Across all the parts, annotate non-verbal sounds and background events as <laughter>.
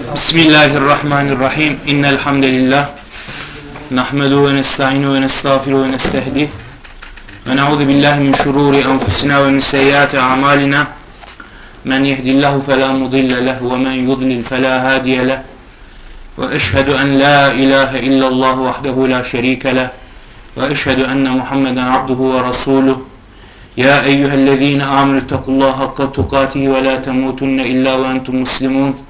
بسم الله الرحمن الرحيم إن الحمد لله نحمده ونستعينه ونستغفره ونستهديه ونعوذ بالله من شرور أنفسنا ومن سيئات أعمالنا من يهد الله فلا مضل له ومن يضلل فلا هادي له وأشهد أن لا إله إلا الله وحده لا شريك له وأشهد أن محمدا عبده ورسوله يا أيها الذين آمنوا اتقوا الله حق تقاته ولا تموتن إلا وأنتم مسلمون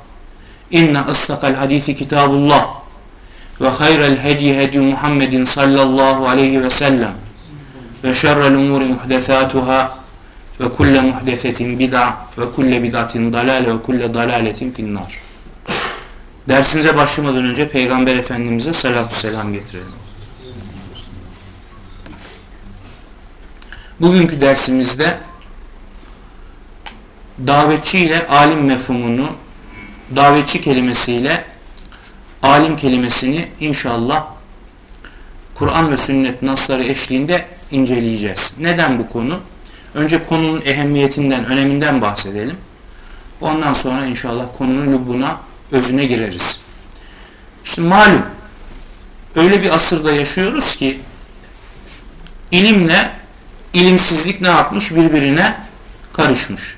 إن أصدق الحديث كتاب الله وخير الهدي هدي محمد صلى الله عليه وسلم وشر الأمور محدثاتها وكل محدثة بدعة وكل بدعة ضلالة وكل ضلالة في النار Dersimize başlamadan önce Peygamber Efendimiz'e salatü selam getirelim. Bugünkü dersimizde davetçi ile alim mefhumunu, davetçi kelimesiyle alim kelimesini inşallah Kur'an ve sünnet nasları eşliğinde inceleyeceğiz. Neden bu konu? Önce konunun ehemmiyetinden, öneminden bahsedelim. Ondan sonra inşallah konunun lübuna, özüne gireriz. İşte malum öyle bir asırda yaşıyoruz ki ilimle ilimsizlik ne yapmış? Birbirine karışmış.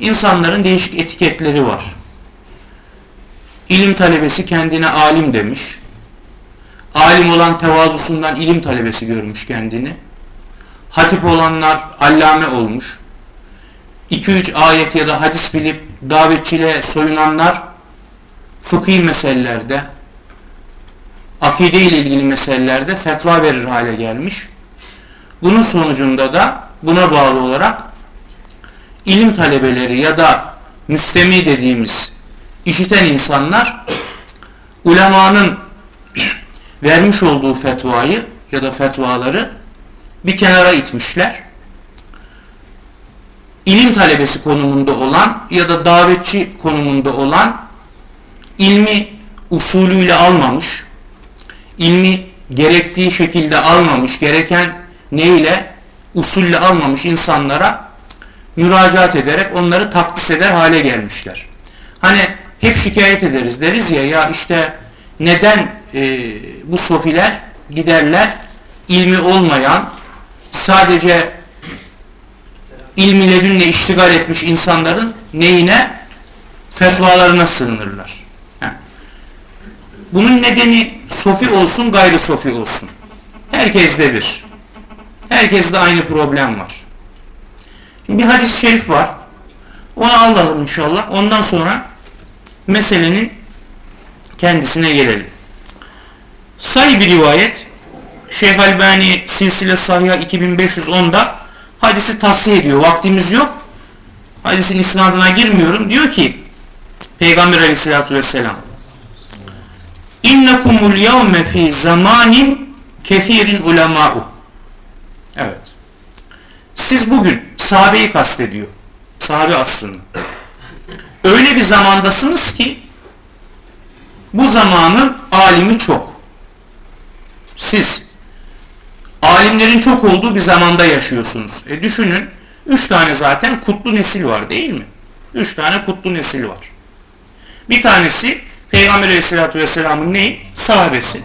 İnsanların değişik etiketleri var. İlim talebesi kendine alim demiş. Alim olan tevazusundan ilim talebesi görmüş kendini. Hatip olanlar allame olmuş. 2-3 ayet ya da hadis bilip davetçiliğe soyunanlar fıkhi meselelerde, akide ile ilgili meselelerde fetva verir hale gelmiş. Bunun sonucunda da buna bağlı olarak ilim talebeleri ya da müstemi dediğimiz işiten insanlar ulemanın vermiş olduğu fetvayı ya da fetvaları bir kenara itmişler. İlim talebesi konumunda olan ya da davetçi konumunda olan ilmi usulüyle almamış, ilmi gerektiği şekilde almamış, gereken neyle usulle almamış insanlara müracaat ederek onları takdis eder hale gelmişler. Hani hep şikayet ederiz deriz ya ya işte neden e, bu sofiler giderler ilmi olmayan sadece ilmi ledünle iştigal etmiş insanların neyine fetvalarına sığınırlar. Bunun nedeni sofi olsun gayri sofi olsun. Herkeste bir. Herkeste aynı problem var. Şimdi bir hadis-i şerif var. Onu alalım inşallah. Ondan sonra meselenin kendisine gelelim. Sayı bir rivayet. Şeyh Albani Silsile Sahih 2510'da hadisi tasih ediyor. Vaktimiz yok. Hadisin isnadına girmiyorum. Diyor ki Peygamber aleyhissalatü vesselam İnnekumul yevme fi zamanin kefirin ulema'u Evet. Siz bugün sahabeyi kastediyor. Sahabe asrını. Öyle bir zamandasınız ki bu zamanın alimi çok. Siz alimlerin çok olduğu bir zamanda yaşıyorsunuz. E düşünün, üç tane zaten kutlu nesil var değil mi? Üç tane kutlu nesil var. Bir tanesi Peygamber Aleyhisselatü Vesselam'ın neyi? Sahabesi.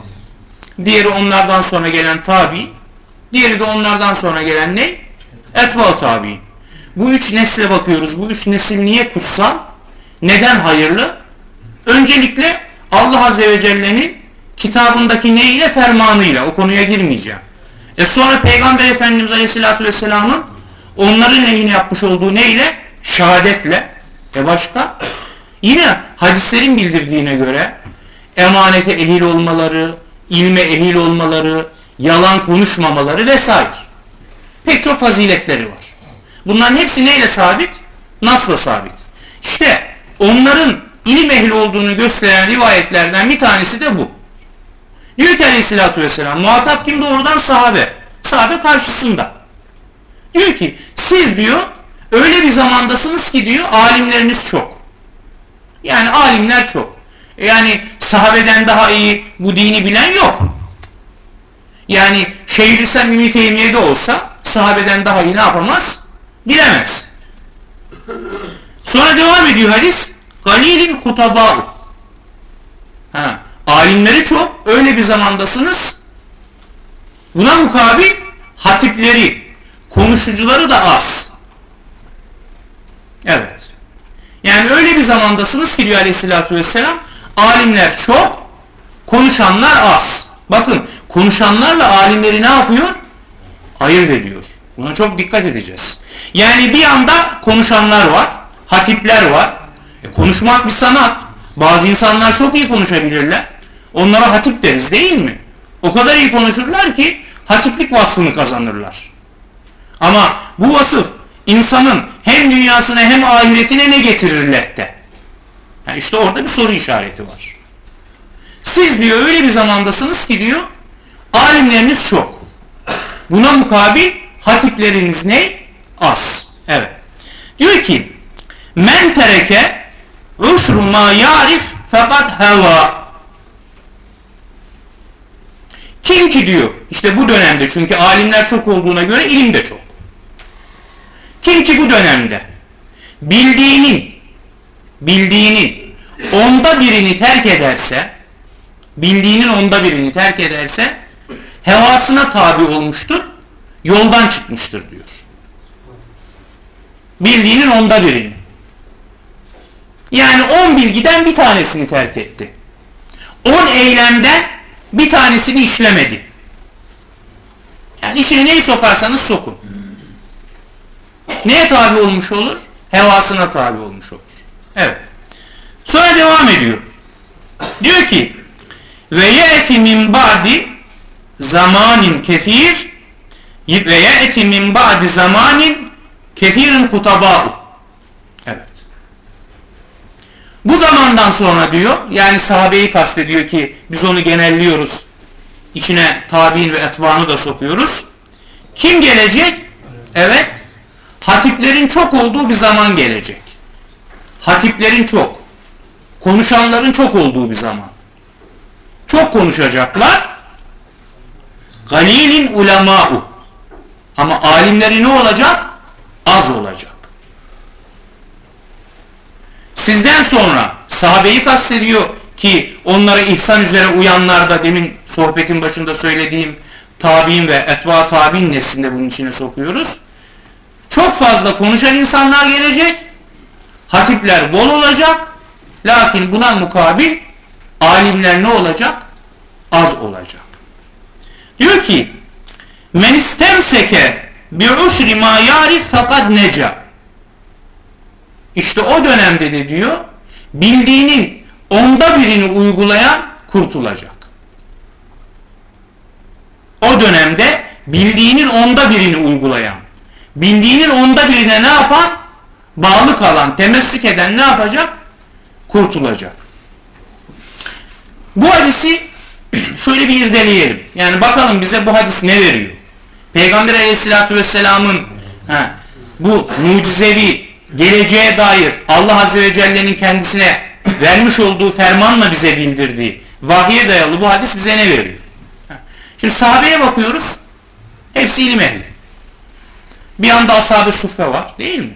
Diğeri onlardan sonra gelen tabi. Diğeri de onlardan sonra gelen ne? Etva tabi. Bu üç nesle bakıyoruz. Bu üç nesil niye kutsal? Neden hayırlı? Öncelikle Allah Azze ve Celle'nin kitabındaki neyle fermanıyla. O konuya girmeyeceğim. E sonra Peygamber Efendimiz Aleyhisselatü Vesselam'ın onların lehine yapmış olduğu neyle? Şehadetle. E başka? Yine hadislerin bildirdiğine göre emanete ehil olmaları, ilme ehil olmaları, yalan konuşmamaları vesaire. Pek çok faziletleri var. Bunların hepsi neyle sabit? Nasla sabit. İşte onların ilim ehli olduğunu gösteren rivayetlerden bir tanesi de bu. Diyor ki aleyhissalatü vesselam muhatap kim doğrudan sahabe. Sahabe karşısında. Diyor ki siz diyor öyle bir zamandasınız ki diyor alimleriniz çok. Yani alimler çok. Yani sahabeden daha iyi bu dini bilen yok. Yani Şeyhülislam İbni Teymiye'de olsa sahabeden daha iyi ne yapamaz? Bilemez. Sonra devam ediyor hadis. Galilin hutaba'u. Ha, alimleri çok. Öyle bir zamandasınız. Buna mukabil hatipleri, konuşucuları da az. Evet. Yani öyle bir zamandasınız ki diyor aleyhissalatü vesselam alimler çok, konuşanlar az. Bakın konuşanlarla alimleri ne yapıyor? Ayırt ediyor. Buna çok dikkat edeceğiz. Yani bir yanda konuşanlar var, hatipler var. E, konuşmak bir sanat. Bazı insanlar çok iyi konuşabilirler. Onlara hatip deriz değil mi? O kadar iyi konuşurlar ki hatiplik vasfını kazanırlar. Ama bu vasıf insanın hem dünyasına hem ahiretine ne getirir lehte? Yani işte orada bir soru işareti var. Siz diyor öyle bir zamandasınız ki diyor alimleriniz çok. Buna mukabil hatipleriniz ne? Az. Evet. Diyor ki men tereke uşru ma yarif fakat heva kim ki diyor işte bu dönemde çünkü alimler çok olduğuna göre ilim de çok. Kim ki bu dönemde bildiğinin bildiğinin onda birini terk ederse bildiğinin onda birini terk ederse hevasına tabi olmuştur yoldan çıkmıştır diyor. Bildiğinin onda birini. Yani on bilgiden bir tanesini terk etti. On eylemden bir tanesini işlemedi. Yani işine neyi sokarsanız sokun. Neye tabi olmuş olur? Hevasına tabi olmuş olur. Evet. Sonra devam ediyor. Diyor ki ve ye'ti min ba'di zamanin kefir ve ye'ti min ba'di zamanin kefirin hutaba'u. Evet. Bu zamandan sonra diyor, yani sahabeyi kastediyor ki biz onu genelliyoruz. İçine tabi'in ve etbaanı da sokuyoruz. Kim gelecek? Evet. Hatiplerin çok olduğu bir zaman gelecek. Hatiplerin çok. Konuşanların çok olduğu bir zaman. Çok konuşacaklar. Galilin ulema'u. Ama alimleri ne olacak? Az olacak. Sizden sonra sahabeyi kastediyor ki onlara ihsan üzere uyanlar da demin sohbetin başında söylediğim tabi'in ve etva tabi'in neslinde bunun içine sokuyoruz. Çok fazla konuşan insanlar gelecek. Hatipler bol olacak. Lakin buna mukabil alimler ne olacak? Az olacak. Diyor ki men istemseke bi uşri ma yarif fakat neca. İşte o dönemde de diyor bildiğinin onda birini uygulayan kurtulacak. O dönemde bildiğinin onda birini uygulayan, bildiğinin onda birine ne yapan? Bağlı kalan, temessük eden ne yapacak? Kurtulacak. Bu hadisi <clears throat> şöyle bir irdeleyelim. Yani bakalım bize bu hadis ne veriyor? Peygamber aleyhissalatü vesselamın ha, bu mucizevi geleceğe dair Allah azze ve celle'nin kendisine vermiş olduğu fermanla bize bildirdiği vahiye dayalı bu hadis bize ne veriyor? Şimdi sahabeye bakıyoruz. Hepsi ilim ehli. Bir anda ashab-ı suffe var değil mi?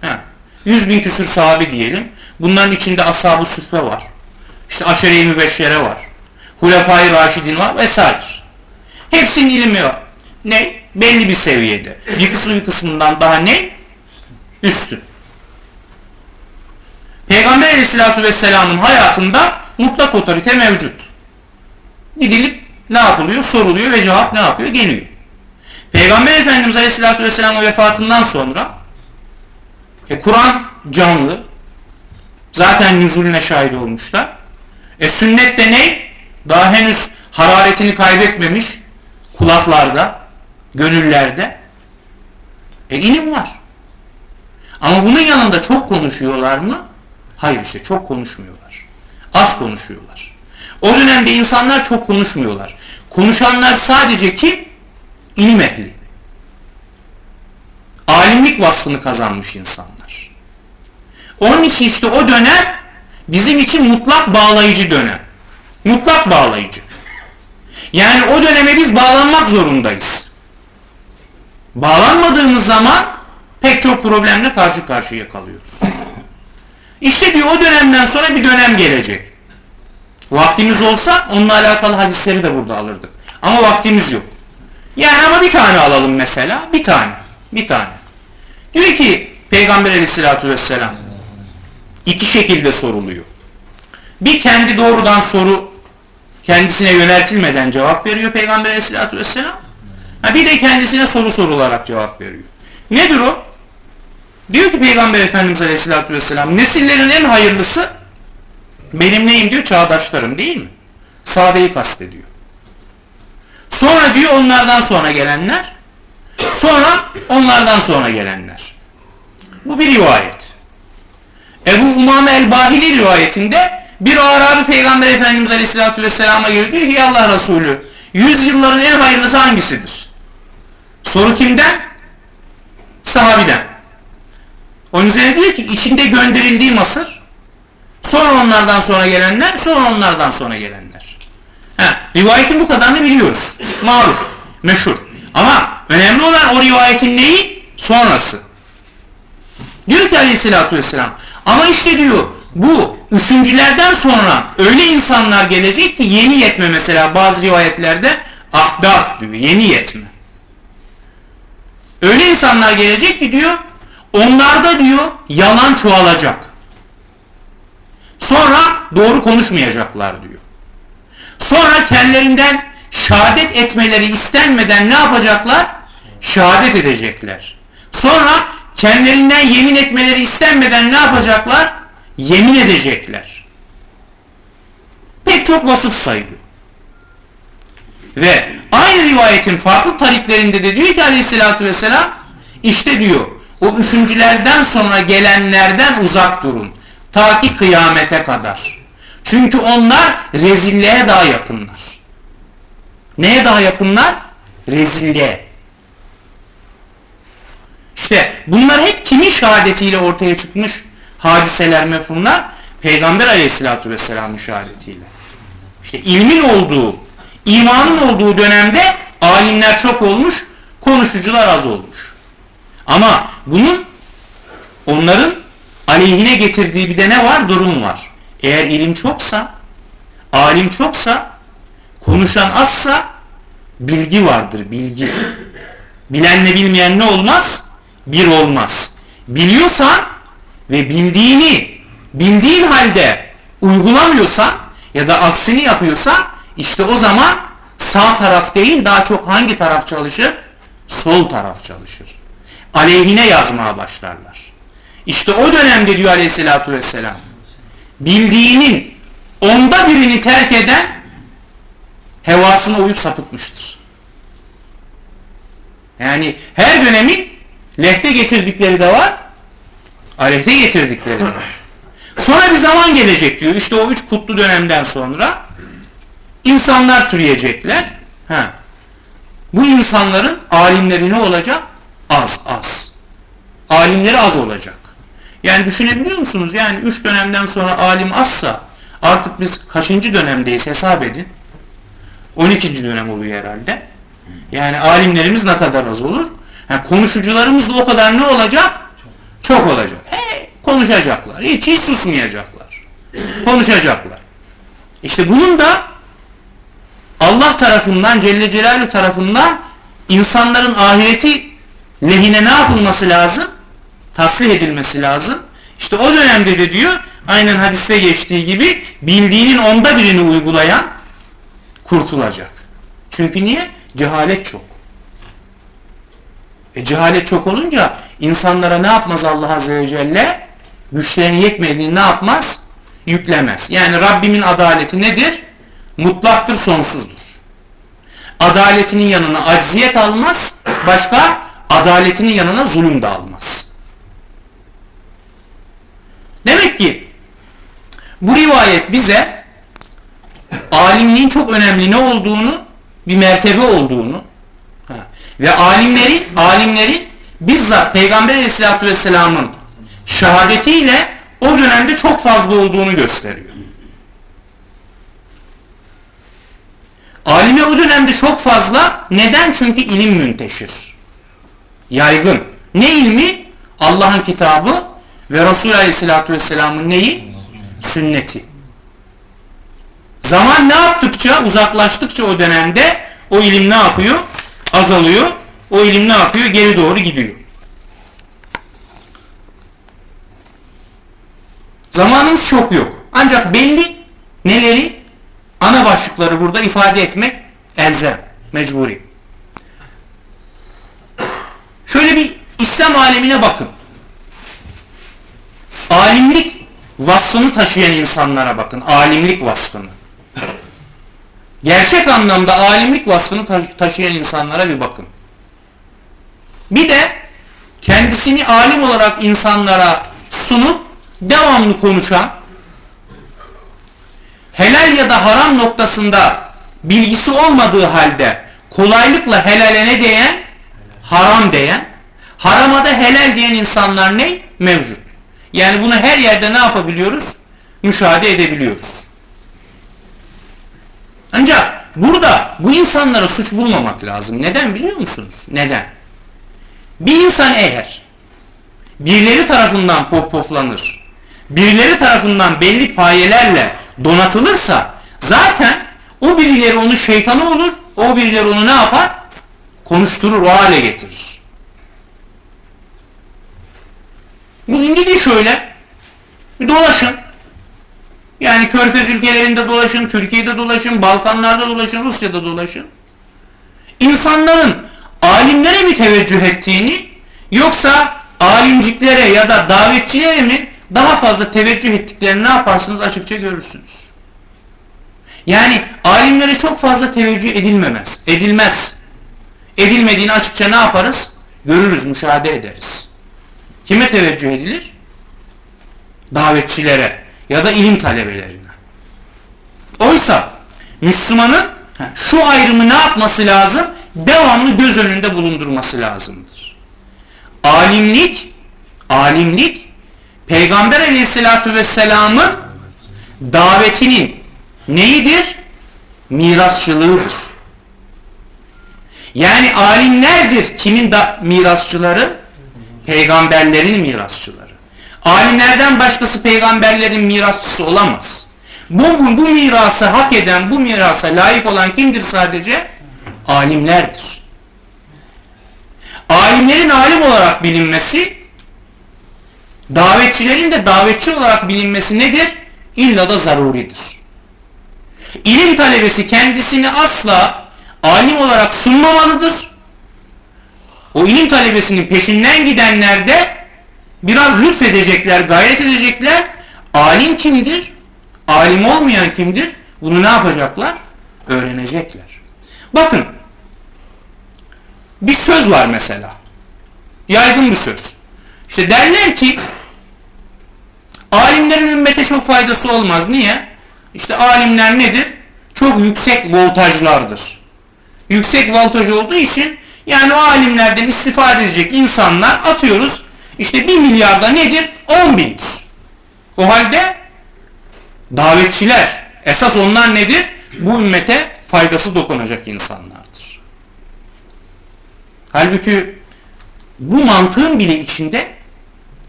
Ha. Yüz bin küsür sahabi diyelim. Bunların içinde ashab-ı suffe var. İşte aşere-i mübeşşere var. Hulefai Raşidin var vesaire. Hepsinin ilmi var. Ne? Belli bir seviyede. Bir kısmı bir kısmından daha ne? Üstün. Peygamber aleyhissalatü vesselamın hayatında mutlak otorite mevcut. Gidilip ne yapılıyor? Soruluyor ve cevap ne yapıyor? Geliyor. Peygamber Efendimiz aleyhissalatü vesselamın vefatından sonra e, Kur'an canlı. Zaten nüzulüne şahit olmuşlar. E sünnet de ne? Daha henüz hararetini kaybetmemiş kulaklarda, gönüllerde. E ilim var. Ama bunun yanında çok konuşuyorlar mı? Hayır işte çok konuşmuyorlar. Az konuşuyorlar. O dönemde insanlar çok konuşmuyorlar. Konuşanlar sadece kim? İlim ehli. Alimlik vasfını kazanmış insanlar. Onun için işte o dönem bizim için mutlak bağlayıcı dönem. Mutlak bağlayıcı. Yani o döneme biz bağlanmak zorundayız. Bağlanmadığımız zaman pek çok problemle karşı karşıya kalıyoruz. İşte bir o dönemden sonra bir dönem gelecek. Vaktimiz olsa onunla alakalı hadisleri de burada alırdık. Ama vaktimiz yok. Yani ama bir tane alalım mesela. Bir tane. Bir tane. Diyor ki Peygamber aleyhissalatü vesselam iki şekilde soruluyor. Bir kendi doğrudan soru kendisine yöneltilmeden cevap veriyor Peygamber aleyhissalatü vesselam. Ha bir de kendisine soru sorularak cevap veriyor. Nedir o? Diyor ki Peygamber Efendimiz aleyhissalatü vesselam nesillerin en hayırlısı benim neyim diyor çağdaşlarım değil mi? Sahabeyi kastediyor. Sonra diyor onlardan sonra gelenler. Sonra onlardan sonra gelenler. Bu bir rivayet. Ebu Umame el-Bahili rivayetinde bir Arabi Peygamber Efendimiz Aleyhisselatü Vesselam'a geliyor diyor ki Allah Resulü yüzyılların en hayırlısı hangisidir? Soru kimden? Sahabiden. Onun üzerine diyor ki içinde gönderildiği Mısır sonra onlardan sonra gelenler sonra onlardan sonra gelenler. Ha, rivayetin bu kadarını biliyoruz. Maruf, meşhur. Ama önemli olan o rivayetin neyi? Sonrası. Diyor ki aleyhissalatü vesselam ama işte diyor bu üçüncülerden sonra öyle insanlar gelecek ki yeni yetme mesela bazı rivayetlerde ahdaf diyor yeni yetme. Öyle insanlar gelecek ki diyor onlarda diyor yalan çoğalacak. Sonra doğru konuşmayacaklar diyor. Sonra kendilerinden şehadet etmeleri istenmeden ne yapacaklar? Şehadet edecekler. Sonra kendilerinden yemin etmeleri istenmeden ne yapacaklar? Yemin edecekler. Pek çok vasıf sayılıyor. Ve aynı rivayetin farklı tariklerinde de diyor ki aleyhissalatü vesselam işte diyor o üçüncülerden sonra gelenlerden uzak durun. Ta ki kıyamete kadar. Çünkü onlar rezilliğe daha yakınlar. Neye daha yakınlar? Rezilliğe. İşte bunlar hep kimin şehadetiyle ortaya çıkmış hadiseler, mefhumlar? Peygamber aleyhissalatü vesselamın şehadetiyle. İşte ilmin olduğu, imanın olduğu dönemde alimler çok olmuş, konuşucular az olmuş. Ama bunun onların aleyhine getirdiği bir de ne var? Durum var. Eğer ilim çoksa, alim çoksa, konuşan azsa bilgi vardır, bilgi. Bilenle bilmeyen ne olmaz? Bir olmaz. Biliyorsan ve bildiğini bildiğin halde uygulamıyorsan ya da aksini yapıyorsan işte o zaman sağ taraf değil daha çok hangi taraf çalışır? Sol taraf çalışır. Aleyhine yazmaya başlarlar. İşte o dönemde diyor aleyhissalatü vesselam bildiğinin onda birini terk eden hevasına uyup sapıtmıştır. Yani her dönemin lehte getirdikleri de var, aleyhte getirdikleri de var. Sonra bir zaman gelecek diyor. İşte o üç kutlu dönemden sonra insanlar türeyecekler. Ha. Bu insanların alimleri ne olacak? Az, az. Alimleri az olacak. Yani düşünebiliyor musunuz? Yani üç dönemden sonra alim azsa artık biz kaçıncı dönemdeyiz hesap edin. 12. dönem oluyor herhalde. Yani alimlerimiz ne kadar az olur? Yani konuşucularımız da o kadar ne olacak? Çok olacak. He, konuşacaklar. Hiç, hiç susmayacaklar. Konuşacaklar. İşte bunun da Allah tarafından, Celle Celaluhu tarafından insanların ahireti lehine ne yapılması lazım? Taslih edilmesi lazım. İşte o dönemde de diyor, aynen hadiste geçtiği gibi bildiğinin onda birini uygulayan kurtulacak. Çünkü niye? Cehalet çok. E cehalet çok olunca insanlara ne yapmaz Allah Azze ve Celle? Güçlerini yetmediğini ne yapmaz? Yüklemez. Yani Rabbimin adaleti nedir? Mutlaktır, sonsuzdur. Adaletinin yanına acziyet almaz, başka adaletinin yanına zulüm de almaz. Demek ki Bu rivayet bize alimliğin çok önemli ne olduğunu, bir mertebe olduğunu ve alimlerin alimlerin bizzat Peygamber Aleyhisselatü Vesselam'ın şehadetiyle o dönemde çok fazla olduğunu gösteriyor. Alimler o dönemde çok fazla. Neden? Çünkü ilim münteşir. Yaygın. Ne ilmi? Allah'ın kitabı ve Resulü Aleyhisselatü Vesselam'ın neyi? Sünneti. Zaman ne yaptıkça, uzaklaştıkça o dönemde o ilim ne yapıyor? Azalıyor. O ilim ne yapıyor? Geri doğru gidiyor. Zamanımız çok yok. Ancak belli neleri? Ana başlıkları burada ifade etmek elzem, mecburi. Şöyle bir İslam alemine bakın. Alimlik vasfını taşıyan insanlara bakın. Alimlik vasfını. Gerçek anlamda alimlik vasfını taşıyan insanlara bir bakın. Bir de kendisini alim olarak insanlara sunup devamlı konuşan, helal ya da haram noktasında bilgisi olmadığı halde kolaylıkla helale ne diyen? Haram diyen. Harama da helal diyen insanlar ne? Mevcut. Yani bunu her yerde ne yapabiliyoruz? Müşahede edebiliyoruz. Ancak burada bu insanlara suç bulmamak lazım. Neden biliyor musunuz? Neden? Bir insan eğer birileri tarafından popoflanır, birileri tarafından belli payelerle donatılırsa zaten o birileri onu şeytanı olur, o birileri onu ne yapar? Konuşturur, o hale getirir. Bugün gidin şöyle, bir dolaşın. Yani Körfez ülkelerinde dolaşın, Türkiye'de dolaşın, Balkanlarda dolaşın, Rusya'da dolaşın. İnsanların alimlere mi teveccüh ettiğini yoksa alimciklere ya da davetçilere mi daha fazla teveccüh ettiklerini ne yaparsınız açıkça görürsünüz. Yani alimlere çok fazla teveccüh edilmemez. Edilmez. Edilmediğini açıkça ne yaparız? Görürüz, müşahede ederiz. Kime teveccüh edilir? Davetçilere ya da ilim talebelerine. Oysa Müslümanın şu ayrımı ne yapması lazım? Devamlı göz önünde bulundurması lazımdır. Alimlik, alimlik Peygamber aleyhissalatü vesselamın davetinin neyidir? Mirasçılığıdır. Yani alimlerdir kimin da mirasçıları? Peygamberlerin mirasçıları. Alimlerden başkası peygamberlerin mirasçısı olamaz. Bu, bu, bu mirası hak eden, bu mirasa layık olan kimdir sadece? Alimlerdir. Alimlerin alim olarak bilinmesi, davetçilerin de davetçi olarak bilinmesi nedir? İlla da zaruridir. İlim talebesi kendisini asla alim olarak sunmamalıdır. O ilim talebesinin peşinden gidenler de biraz lütfedecekler, gayret edecekler. Alim kimdir? Alim olmayan kimdir? Bunu ne yapacaklar? Öğrenecekler. Bakın bir söz var mesela. Yaygın bir söz. İşte derler ki alimlerin ümmete çok faydası olmaz. Niye? İşte alimler nedir? Çok yüksek voltajlardır. Yüksek voltaj olduğu için yani o alimlerden istifade edecek insanlar atıyoruz. İşte bir milyarda nedir? 10 bindir. O halde davetçiler esas onlar nedir? Bu ümmete faydası dokunacak insanlardır. Halbuki bu mantığın bile içinde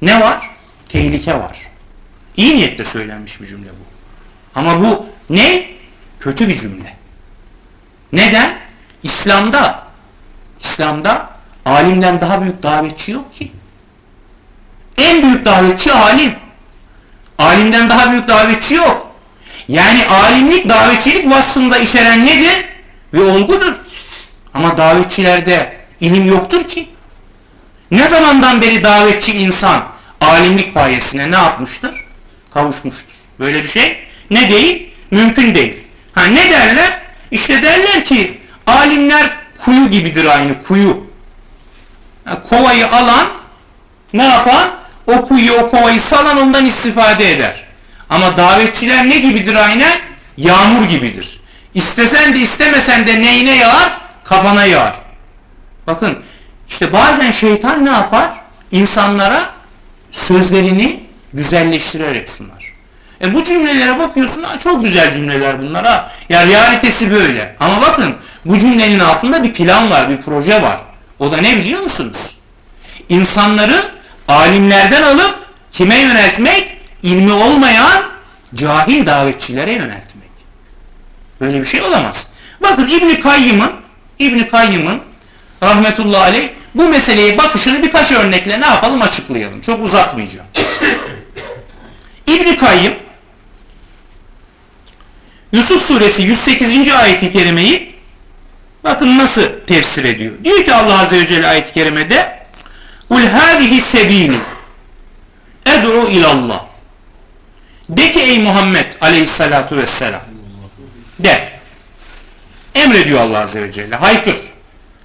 ne var? Tehlike var. İyi niyetle söylenmiş bir cümle bu. Ama bu ne? Kötü bir cümle. Neden? İslam'da İslam'da alimden daha büyük davetçi yok ki. En büyük davetçi alim. Alimden daha büyük davetçi yok. Yani alimlik davetçilik vasfında içeren nedir? Ve olgudur. Ama davetçilerde ilim yoktur ki. Ne zamandan beri davetçi insan alimlik payesine ne yapmıştır? Kavuşmuştur. Böyle bir şey ne değil? Mümkün değil. Ha ne derler? İşte derler ki alimler kuyu gibidir aynı kuyu. Yani kovayı alan ne yapan? O kuyuyu o kovayı salan ondan istifade eder. Ama davetçiler ne gibidir aynen? Yağmur gibidir. İstesen de istemesen de neyine yağar? Kafana yağar. Bakın işte bazen şeytan ne yapar? İnsanlara sözlerini güzelleştirerek sunar. E bu cümlelere bakıyorsun çok güzel cümleler bunlar ha. Ya realitesi böyle. Ama bakın bu cümlenin altında bir plan var, bir proje var. O da ne biliyor musunuz? İnsanları alimlerden alıp kime yöneltmek? İlmi olmayan cahil davetçilere yöneltmek. Böyle bir şey olamaz. Bakın İbn Kayyım'ın İbn Kayyım'ın rahmetullahi aleyh bu meseleye bakışını birkaç örnekle ne yapalım açıklayalım. Çok uzatmayacağım. <coughs> İbn Kayyım Yusuf suresi 108. ayet-i kerimeyi bakın nasıl tefsir ediyor. Diyor ki Allah azze ve celle ayet-i kerimede Kul hâzihi sebîli ed'u ilallah De ki ey Muhammed aleyhissalatu vesselam de. Emrediyor Allah azze ve celle. Haykır.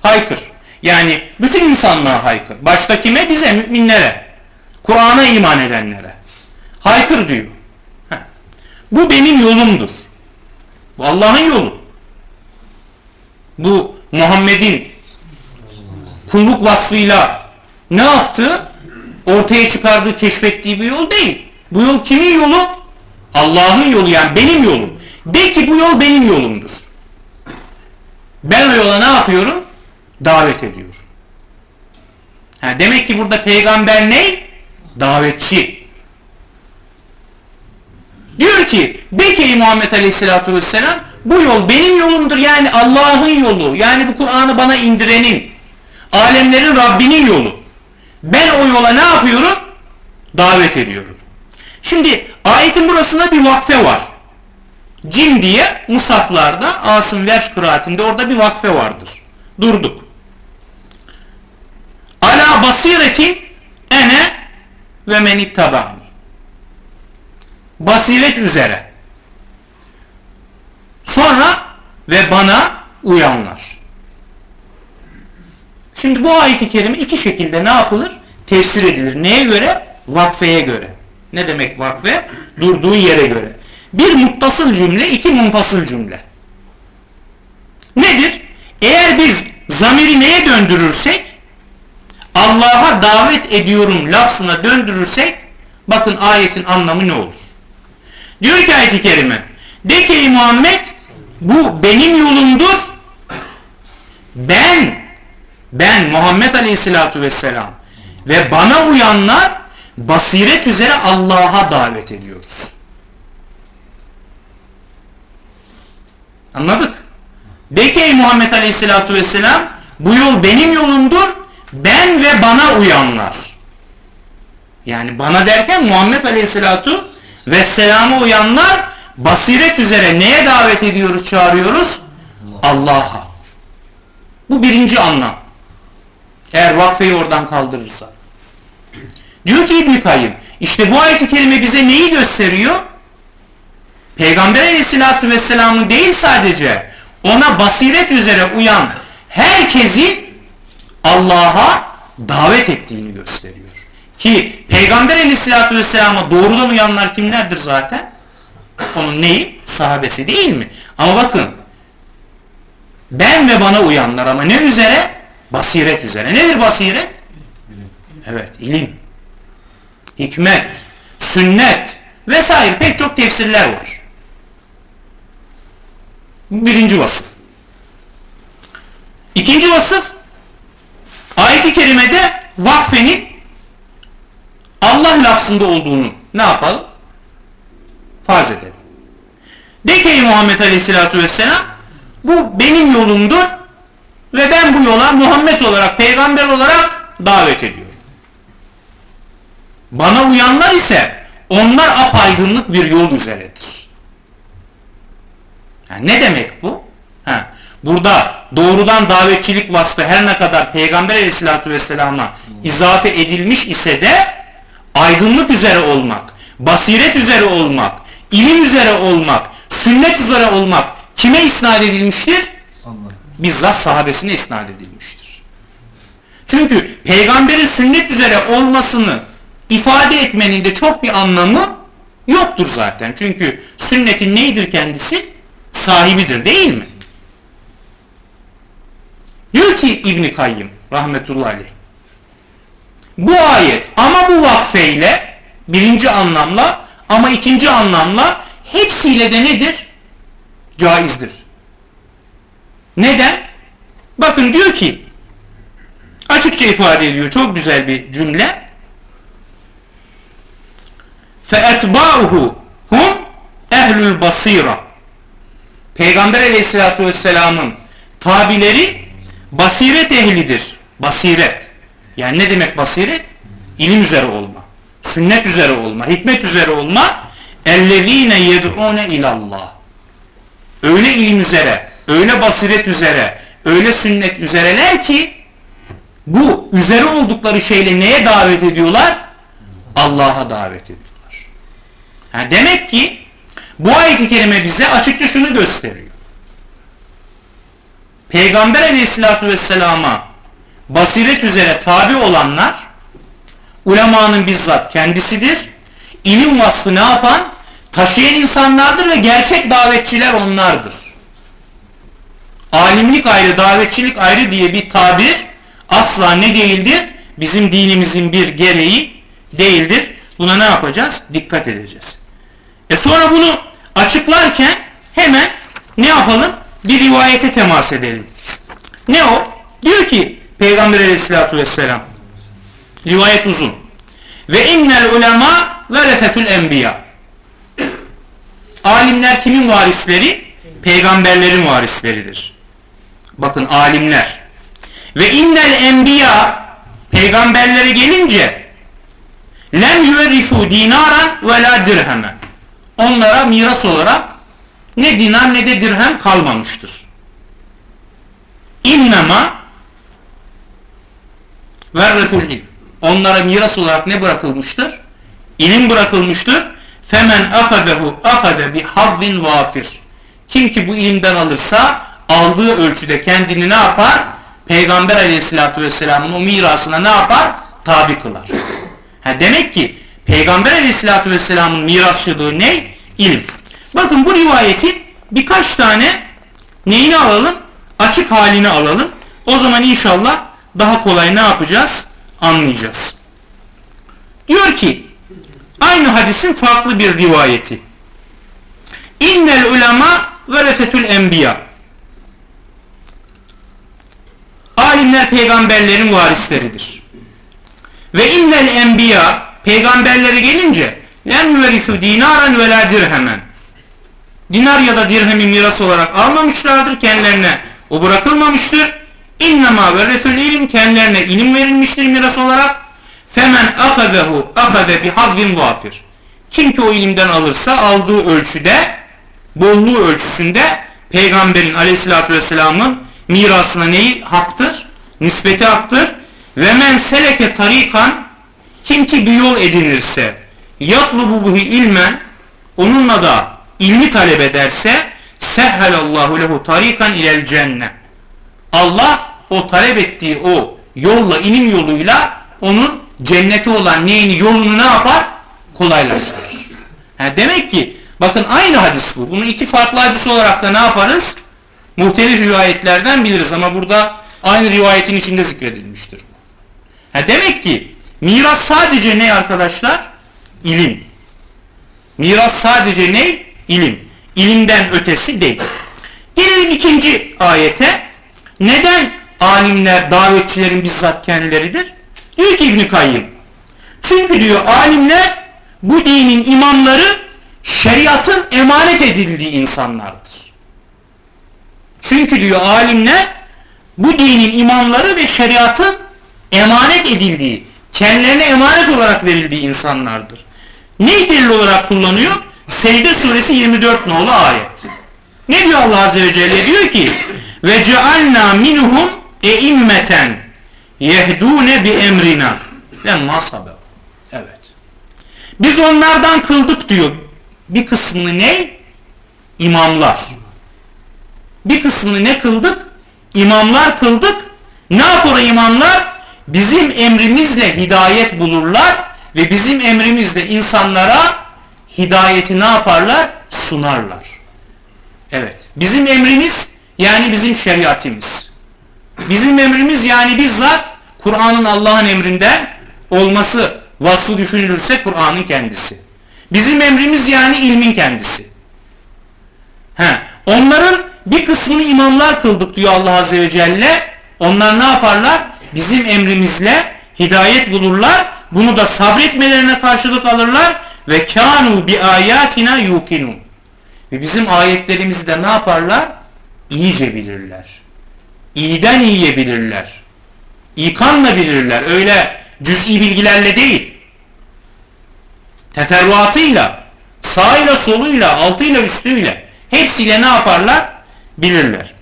Haykır. Yani bütün insanlığa haykır. Başta kime? Bize müminlere. Kur'an'a iman edenlere. Haykır diyor. Heh. bu benim yolumdur. Bu Allah'ın yolu bu Muhammed'in kulluk vasfıyla ne yaptı ortaya çıkardığı keşfettiği bir yol değil bu yol kimin yolu Allah'ın yolu yani benim yolum de ki bu yol benim yolumdur ben o yola ne yapıyorum davet ediyorum. Ha, demek ki burada peygamber ne? Davetçi. Diyor ki de ki Muhammed Aleyhisselatü Vesselam bu yol benim yolumdur yani Allah'ın yolu yani bu Kur'an'ı bana indirenin alemlerin Rabbinin yolu. Ben o yola ne yapıyorum? Davet ediyorum. Şimdi ayetin burasında bir vakfe var. Cin diye musaflarda Asım Verş kıraatinde orada bir vakfe vardır. Durduk. Ala basiretin ene ve menittabani. Basiret üzere. Sonra ve bana uyanlar. Şimdi bu ayet-i kerime iki şekilde ne yapılır? Tefsir edilir. Neye göre? Vakfeye göre. Ne demek vakfe? Durduğu yere göre. Bir muttasıl cümle, iki munfasıl cümle. Nedir? Eğer biz zamiri neye döndürürsek Allah'a davet ediyorum lafzına döndürürsek bakın ayetin anlamı ne olur? Diyor ki ayet-i kerime de ki Muhammed bu benim yolumdur ben ben Muhammed Aleyhisselatü Vesselam ve bana uyanlar basiret üzere Allah'a davet ediyoruz. Anladık? De ki ey Muhammed Aleyhisselatü Vesselam bu yol benim yolumdur ben ve bana uyanlar. Yani bana derken Muhammed Aleyhisselatü Vesselam'a uyanlar basiret üzere neye davet ediyoruz çağırıyoruz? Allah'a. Bu birinci anlam. Eğer vakfeyi oradan kaldırırsa. Diyor ki İbn-i Kayyım işte bu ayet-i kerime bize neyi gösteriyor? Peygamber aleyhissalatü vesselamın değil sadece ona basiret üzere uyan herkesi Allah'a davet ettiğini gösteriyor. Ki Peygamber aleyhissalatü vesselama doğrudan uyanlar kimlerdir zaten? Onun neyi? Sahabesi değil mi? Ama bakın ben ve bana uyanlar ama ne üzere? Basiret üzere. Nedir basiret? Evet ilim, hikmet, sünnet vesaire pek çok tefsirler var. Birinci vasıf. İkinci vasıf ayet-i kerimede vakfenin Allah lafzında olduğunu ne yapalım? Farz edelim. De ki Muhammed Aleyhisselatü Vesselam bu benim yolumdur ve ben bu yola Muhammed olarak, peygamber olarak davet ediyorum. Bana uyanlar ise onlar apaydınlık bir yol üzeredir. Yani ne demek bu? Ha, burada doğrudan davetçilik vasfı her ne kadar Peygamber aleyhissalatü vesselama izafe edilmiş ise de aydınlık üzere olmak, basiret üzere olmak, ilim üzere olmak, sünnet üzere olmak kime isnat edilmiştir? Bizzat sahabesine isnat edilmiştir. Çünkü peygamberin sünnet üzere olmasını ifade etmenin de çok bir anlamı Yoktur zaten. Çünkü sünnetin neydir kendisi? Sahibidir değil mi? Diyor ki İbn Kayyım rahmetullahi aleyh. Bu ayet ama bu vakfeyle birinci anlamla ama ikinci anlamla hepsiyle de nedir? Caizdir. Neden? Bakın diyor ki açıkça ifade ediyor. Çok güzel bir cümle. فَاَتْبَاُهُ hum ehlül basira. Peygamber aleyhissalatü vesselamın tabileri basiret ehlidir. Basiret. Yani ne demek basiret? İlim üzere olma. Sünnet üzere olma. Hikmet üzere olma. اَلَّذ۪ينَ يَدْعُونَ ilallah. Öyle ilim üzere, öyle basiret üzere, öyle sünnet üzereler ki bu üzere oldukları şeyle neye davet ediyorlar? Allah'a davet ediyorlar. Ha demek ki bu ayet-i kerime bize açıkça şunu gösteriyor. Peygamber aleyhissalatü vesselama basiret üzere tabi olanlar ulemanın bizzat kendisidir. İlim vasfı ne yapan? Taşıyan insanlardır ve gerçek davetçiler onlardır. Alimlik ayrı, davetçilik ayrı diye bir tabir asla ne değildir? Bizim dinimizin bir gereği değildir. Buna ne yapacağız? Dikkat edeceğiz. E sonra bunu açıklarken hemen ne yapalım? Bir rivayete temas edelim. Ne o? Diyor ki Peygamber aleyhissalatü vesselam rivayet uzun. Ve innel ulema veresetül enbiya. Alimler kimin varisleri? Peygamberlerin varisleridir. Bakın alimler. Ve innel enbiya peygamberlere gelince lem yüverrifu dinaran ve la dirhemen. Onlara miras olarak ne dinar ne de dirhem kalmamıştır. İnnema verreful ilm. Onlara miras olarak ne bırakılmıştır? İlim bırakılmıştır. Femen ahazehu ahaze bi hazzin vafir. Kim ki bu ilimden alırsa aldığı ölçüde kendini ne yapar? Peygamber aleyhissalatü vesselamın o mirasına ne yapar? Tabi kılar. Ha demek ki Peygamber aleyhissalatü vesselamın mirasçılığı ne? İlim. Bakın bu rivayetin birkaç tane neyini alalım? Açık halini alalım. O zaman inşallah daha kolay ne yapacağız? Anlayacağız. Diyor ki aynı hadisin farklı bir rivayeti. İnnel ulema veresetül enbiya. Alimler peygamberlerin varisleridir. Ve innel enbiya peygamberlere gelince lem yüverisu dinaran ve la dirhemen. Dinar ya da dirhemi miras olarak almamışlardır kendilerine. O bırakılmamıştır. İnnemâ ve resul ilim kendilerine ilim verilmiştir miras olarak. Femen ahazehu ahaze bihazzin vafir. Kim ki o ilimden alırsa aldığı ölçüde, bolluğu ölçüsünde Peygamberin aleyhissalatü vesselamın mirasına neyi haktır? Nispeti haktır. Ve men seleke tarikan kim ki bir yol edinirse yatlubu buhi ilmen onunla da ilmi talep ederse sehhelallahu lehu tarikan ilel cennet. Allah o talep ettiği o yolla, ilim yoluyla onun cenneti olan neyini yolunu ne yapar? Kolaylaştırır. Yani demek ki bakın aynı hadis bu. Bunu iki farklı hadis olarak da ne yaparız? Muhtelif rivayetlerden biliriz ama burada aynı rivayetin içinde zikredilmiştir. Yani demek ki miras sadece ne arkadaşlar? İlim. Miras sadece ne? İlim. İlimden ötesi değil. Gelelim ikinci ayete. Neden alimler, davetçilerin bizzat kendileridir? Diyor ki İbn Kayyım. Çünkü diyor alimler bu dinin imamları şeriatın emanet edildiği insanlardır. Çünkü diyor alimler bu dinin imamları ve şeriatın emanet edildiği, kendilerine emanet olarak verildiği insanlardır. Ne delil olarak kullanıyor? Secde suresi 24 nolu ayet. Ne diyor Allah Azze ve Celle? Diyor ki ve cealna minhum eimmeten yehdune bi emrina lemma sabe. Evet. Biz onlardan kıldık diyor. Bir kısmını ne? İmamlar. Bir kısmını ne kıldık? İmamlar kıldık. Ne yapar imamlar? Bizim emrimizle hidayet bulurlar ve bizim emrimizle insanlara hidayeti ne yaparlar? Sunarlar. Evet. Bizim emrimiz yani bizim şeriatimiz. Bizim emrimiz yani bizzat Kur'an'ın Allah'ın emrinden olması vasfı düşünülürse Kur'an'ın kendisi. Bizim emrimiz yani ilmin kendisi. He. Onların bir kısmını imamlar kıldık diyor Allah Azze ve Celle. Onlar ne yaparlar? Bizim emrimizle hidayet bulurlar. Bunu da sabretmelerine karşılık alırlar. Ve kanu bi ayatina yukinun. Ve bizim ayetlerimizi de ne yaparlar? İyice bilirler. İyiden iyiye bilirler. İkanla bilirler. Öyle cüz'i bilgilerle değil. Teferruatıyla, sağıyla soluyla, altıyla üstüyle hepsiyle ne yaparlar? Bilirler.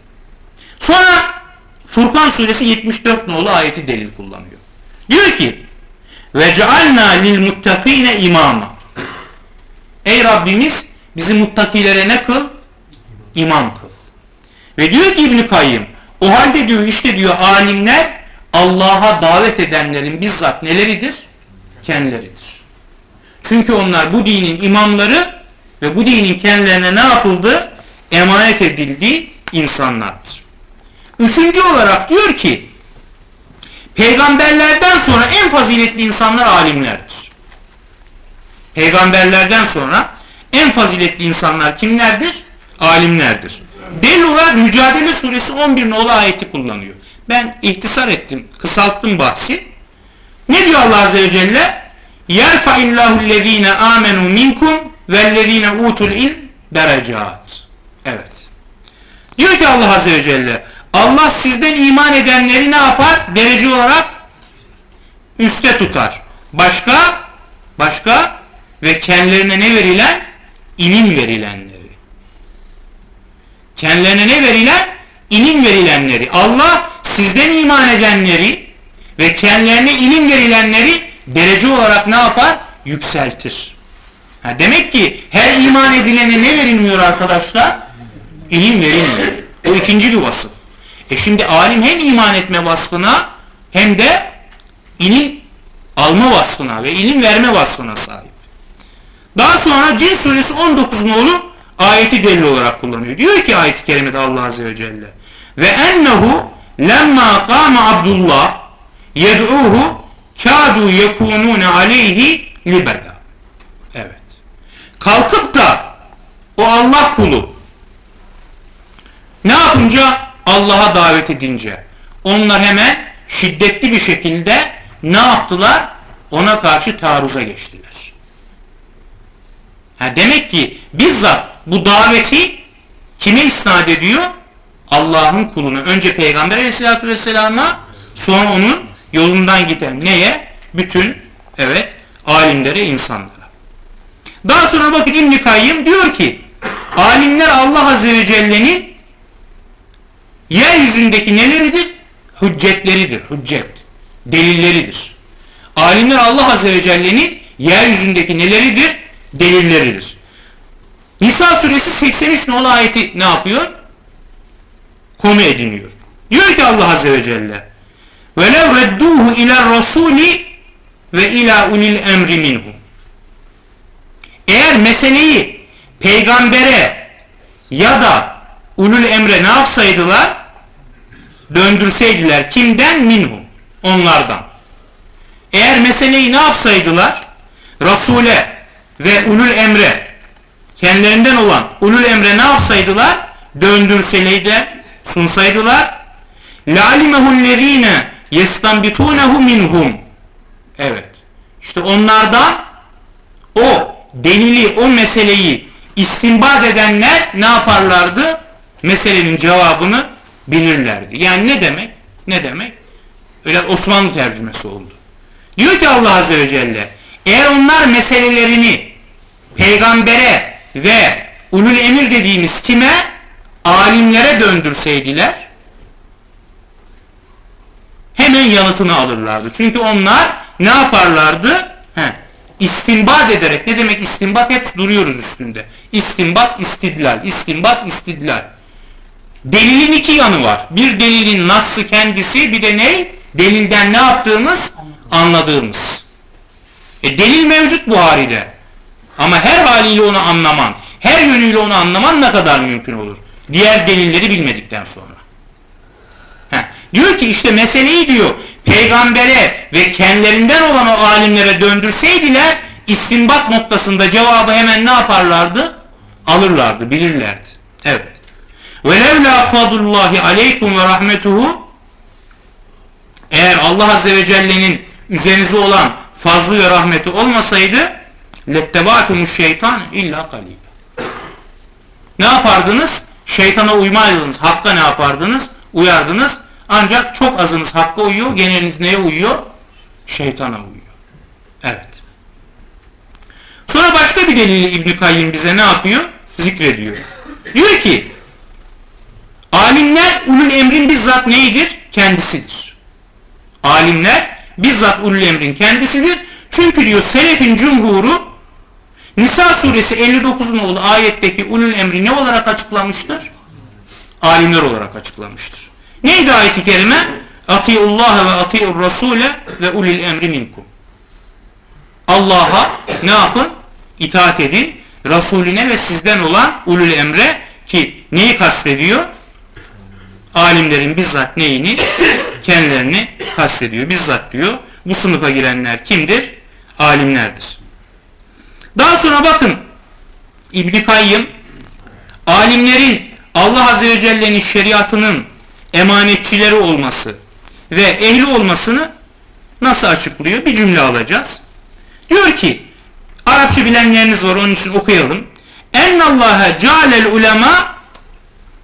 Sonra Furkan suresi 74 nolu ayeti delil kullanıyor. Diyor ki ve cealna lil muttakine imama. Ey Rabbimiz bizi muttakilere ne kıl? İmam kıl. Ve diyor ki İbn Kayyım o halde diyor işte diyor alimler Allah'a davet edenlerin bizzat neleridir? Kendileridir. Çünkü onlar bu dinin imamları ve bu dinin kendilerine ne yapıldı? Emanet edildiği insanlardır. Üçüncü olarak diyor ki peygamberlerden sonra en faziletli insanlar alimlerdir. Peygamberlerden sonra en faziletli insanlar kimlerdir? Alimlerdir. Delil olarak Mücadele Suresi 11 nolu ayeti kullanıyor. Ben ihtisar ettim, kısalttım bahsi. Ne diyor Allah Azze ve Celle? يَرْفَ اِلَّهُ الَّذ۪ينَ آمَنُوا مِنْكُمْ وَالَّذ۪ينَ اُوتُوا الْاِلْمِ derecat. Evet. Diyor ki Allah Azze ve Celle Allah sizden iman edenleri ne yapar? Derece olarak üste tutar. Başka? Başka? Ve kendilerine ne verilen? İlim verilenleri. Kendilerine ne verilen? İlim verilenleri. Allah sizden iman edenleri ve kendilerine ilim verilenleri derece olarak ne yapar? Yükseltir. Ha demek ki her iman edilene ne verilmiyor arkadaşlar? İlim verilmiyor. O ikinci bir vasıf. E şimdi alim hem iman etme vasfına hem de ilim alma vasfına ve ilim verme vasfına sahip. Daha sonra Cin suresi 19 nolu ayeti delil olarak kullanıyor. Diyor ki ayet-i kerimede Allah Azze ve Celle ve ennehu lemma kâme Abdullah yed'uhu kâdu yekunûne aleyhi libeda. Evet. Kalkıp da o Allah kulu ne yapınca Allah'a davet edince onlar hemen şiddetli bir şekilde ne yaptılar? Ona karşı taarruza geçtiler. Ha demek ki bizzat bu daveti kime isnat ediyor? Allah'ın kuluna. Önce Peygamber aleyhissalatü vesselama sonra onun yolundan giden neye? Bütün evet alimlere, insanlara. Daha sonra bakın İbn-i Kayyım diyor ki alimler Allah Azze ve Celle'nin yeryüzündeki neleridir? Hüccetleridir. Hüccet. Delilleridir. Alimler Allah Azze ve Celle'nin yeryüzündeki neleridir? Delilleridir. Nisa suresi 83 nolu ayeti ne yapıyor? Konu ediniyor. Diyor ki Allah Azze ve Celle وَلَوْ رَدُّوهُ اِلَى الرَّسُولِ ve ila ulil emri minhum. Eğer meseleyi peygambere ya da ulul emre ne yapsaydılar? Döndürseydiler. Kimden? Minhum. Onlardan. Eğer meseleyi ne yapsaydılar? Rasule ve ulul emre kendilerinden olan ulul emre ne yapsaydılar? Döndürseydiler, sunsaydılar. لَعَلِمَهُ الَّذ۪ينَ يَسْتَنْبِتُونَهُ minhum. Evet. İşte onlardan o delili, o meseleyi istinbat edenler ne yaparlardı? Meselenin cevabını bilirlerdi. Yani ne demek? Ne demek? Öyle Osmanlı tercümesi oldu. Diyor ki Allah Azze ve Celle eğer onlar meselelerini peygambere ve ulul emir dediğimiz kime? Alimlere döndürseydiler hemen yanıtını alırlardı. Çünkü onlar ne yaparlardı? He, istinbat ederek ne demek istinbat hep duruyoruz üstünde. İstinbat istidlal, istinbat istidlal. Delilin iki yanı var. Bir delilin nasıl kendisi bir de ne? Delilden ne yaptığımız? Anladığımız. E delil mevcut Buhari'de. Ama her haliyle onu anlaman, her yönüyle onu anlaman ne kadar mümkün olur? Diğer delilleri bilmedikten sonra. Heh. Diyor ki işte meseleyi diyor peygambere ve kendilerinden olan o alimlere döndürseydiler istinbat noktasında cevabı hemen ne yaparlardı? Alırlardı, bilirlerdi. Evet. وَلَوْلَا فَضُلُّهِ aleykum ve rahmetuhu Eğer Allah Azze ve Celle'nin üzerinize olan fazlı ve rahmeti olmasaydı lettebatumuş şeytan illa kalil. Ne yapardınız? Şeytana uymaydınız. Hakka ne yapardınız? Uyardınız. Ancak çok azınız hakka uyuyor. Geneliniz neye uyuyor? Şeytana uyuyor. Evet. Sonra başka bir delili İbn-i Kayyim bize ne yapıyor? Zikrediyor. Diyor ki alimler ulul emrin bizzat neyidir? Kendisidir. Alimler bizzat ulul emrin kendisidir. Çünkü diyor selefin cumhuru Nisa suresi 59'un olduğu ayetteki ulul emri ne olarak açıklamıştır? Alimler olarak açıklamıştır. Neydi ayet-i kerime? Atiullah ve atiur rasule ve ulil emri minkum. Allah'a ne yapın? İtaat edin. Resulüne ve sizden olan ulul emre ki neyi kastediyor? Alimlerin bizzat neyini? Kendilerini kastediyor. Bizzat diyor. Bu sınıfa girenler kimdir? Alimlerdir. Daha sonra bakın İbn Kayyım alimlerin Allah Azze ve Celle'nin şeriatının emanetçileri olması ve ehli olmasını nasıl açıklıyor? Bir cümle alacağız. Diyor ki Arapça bilenleriniz var onun için okuyalım. Ennallaha cealel ulema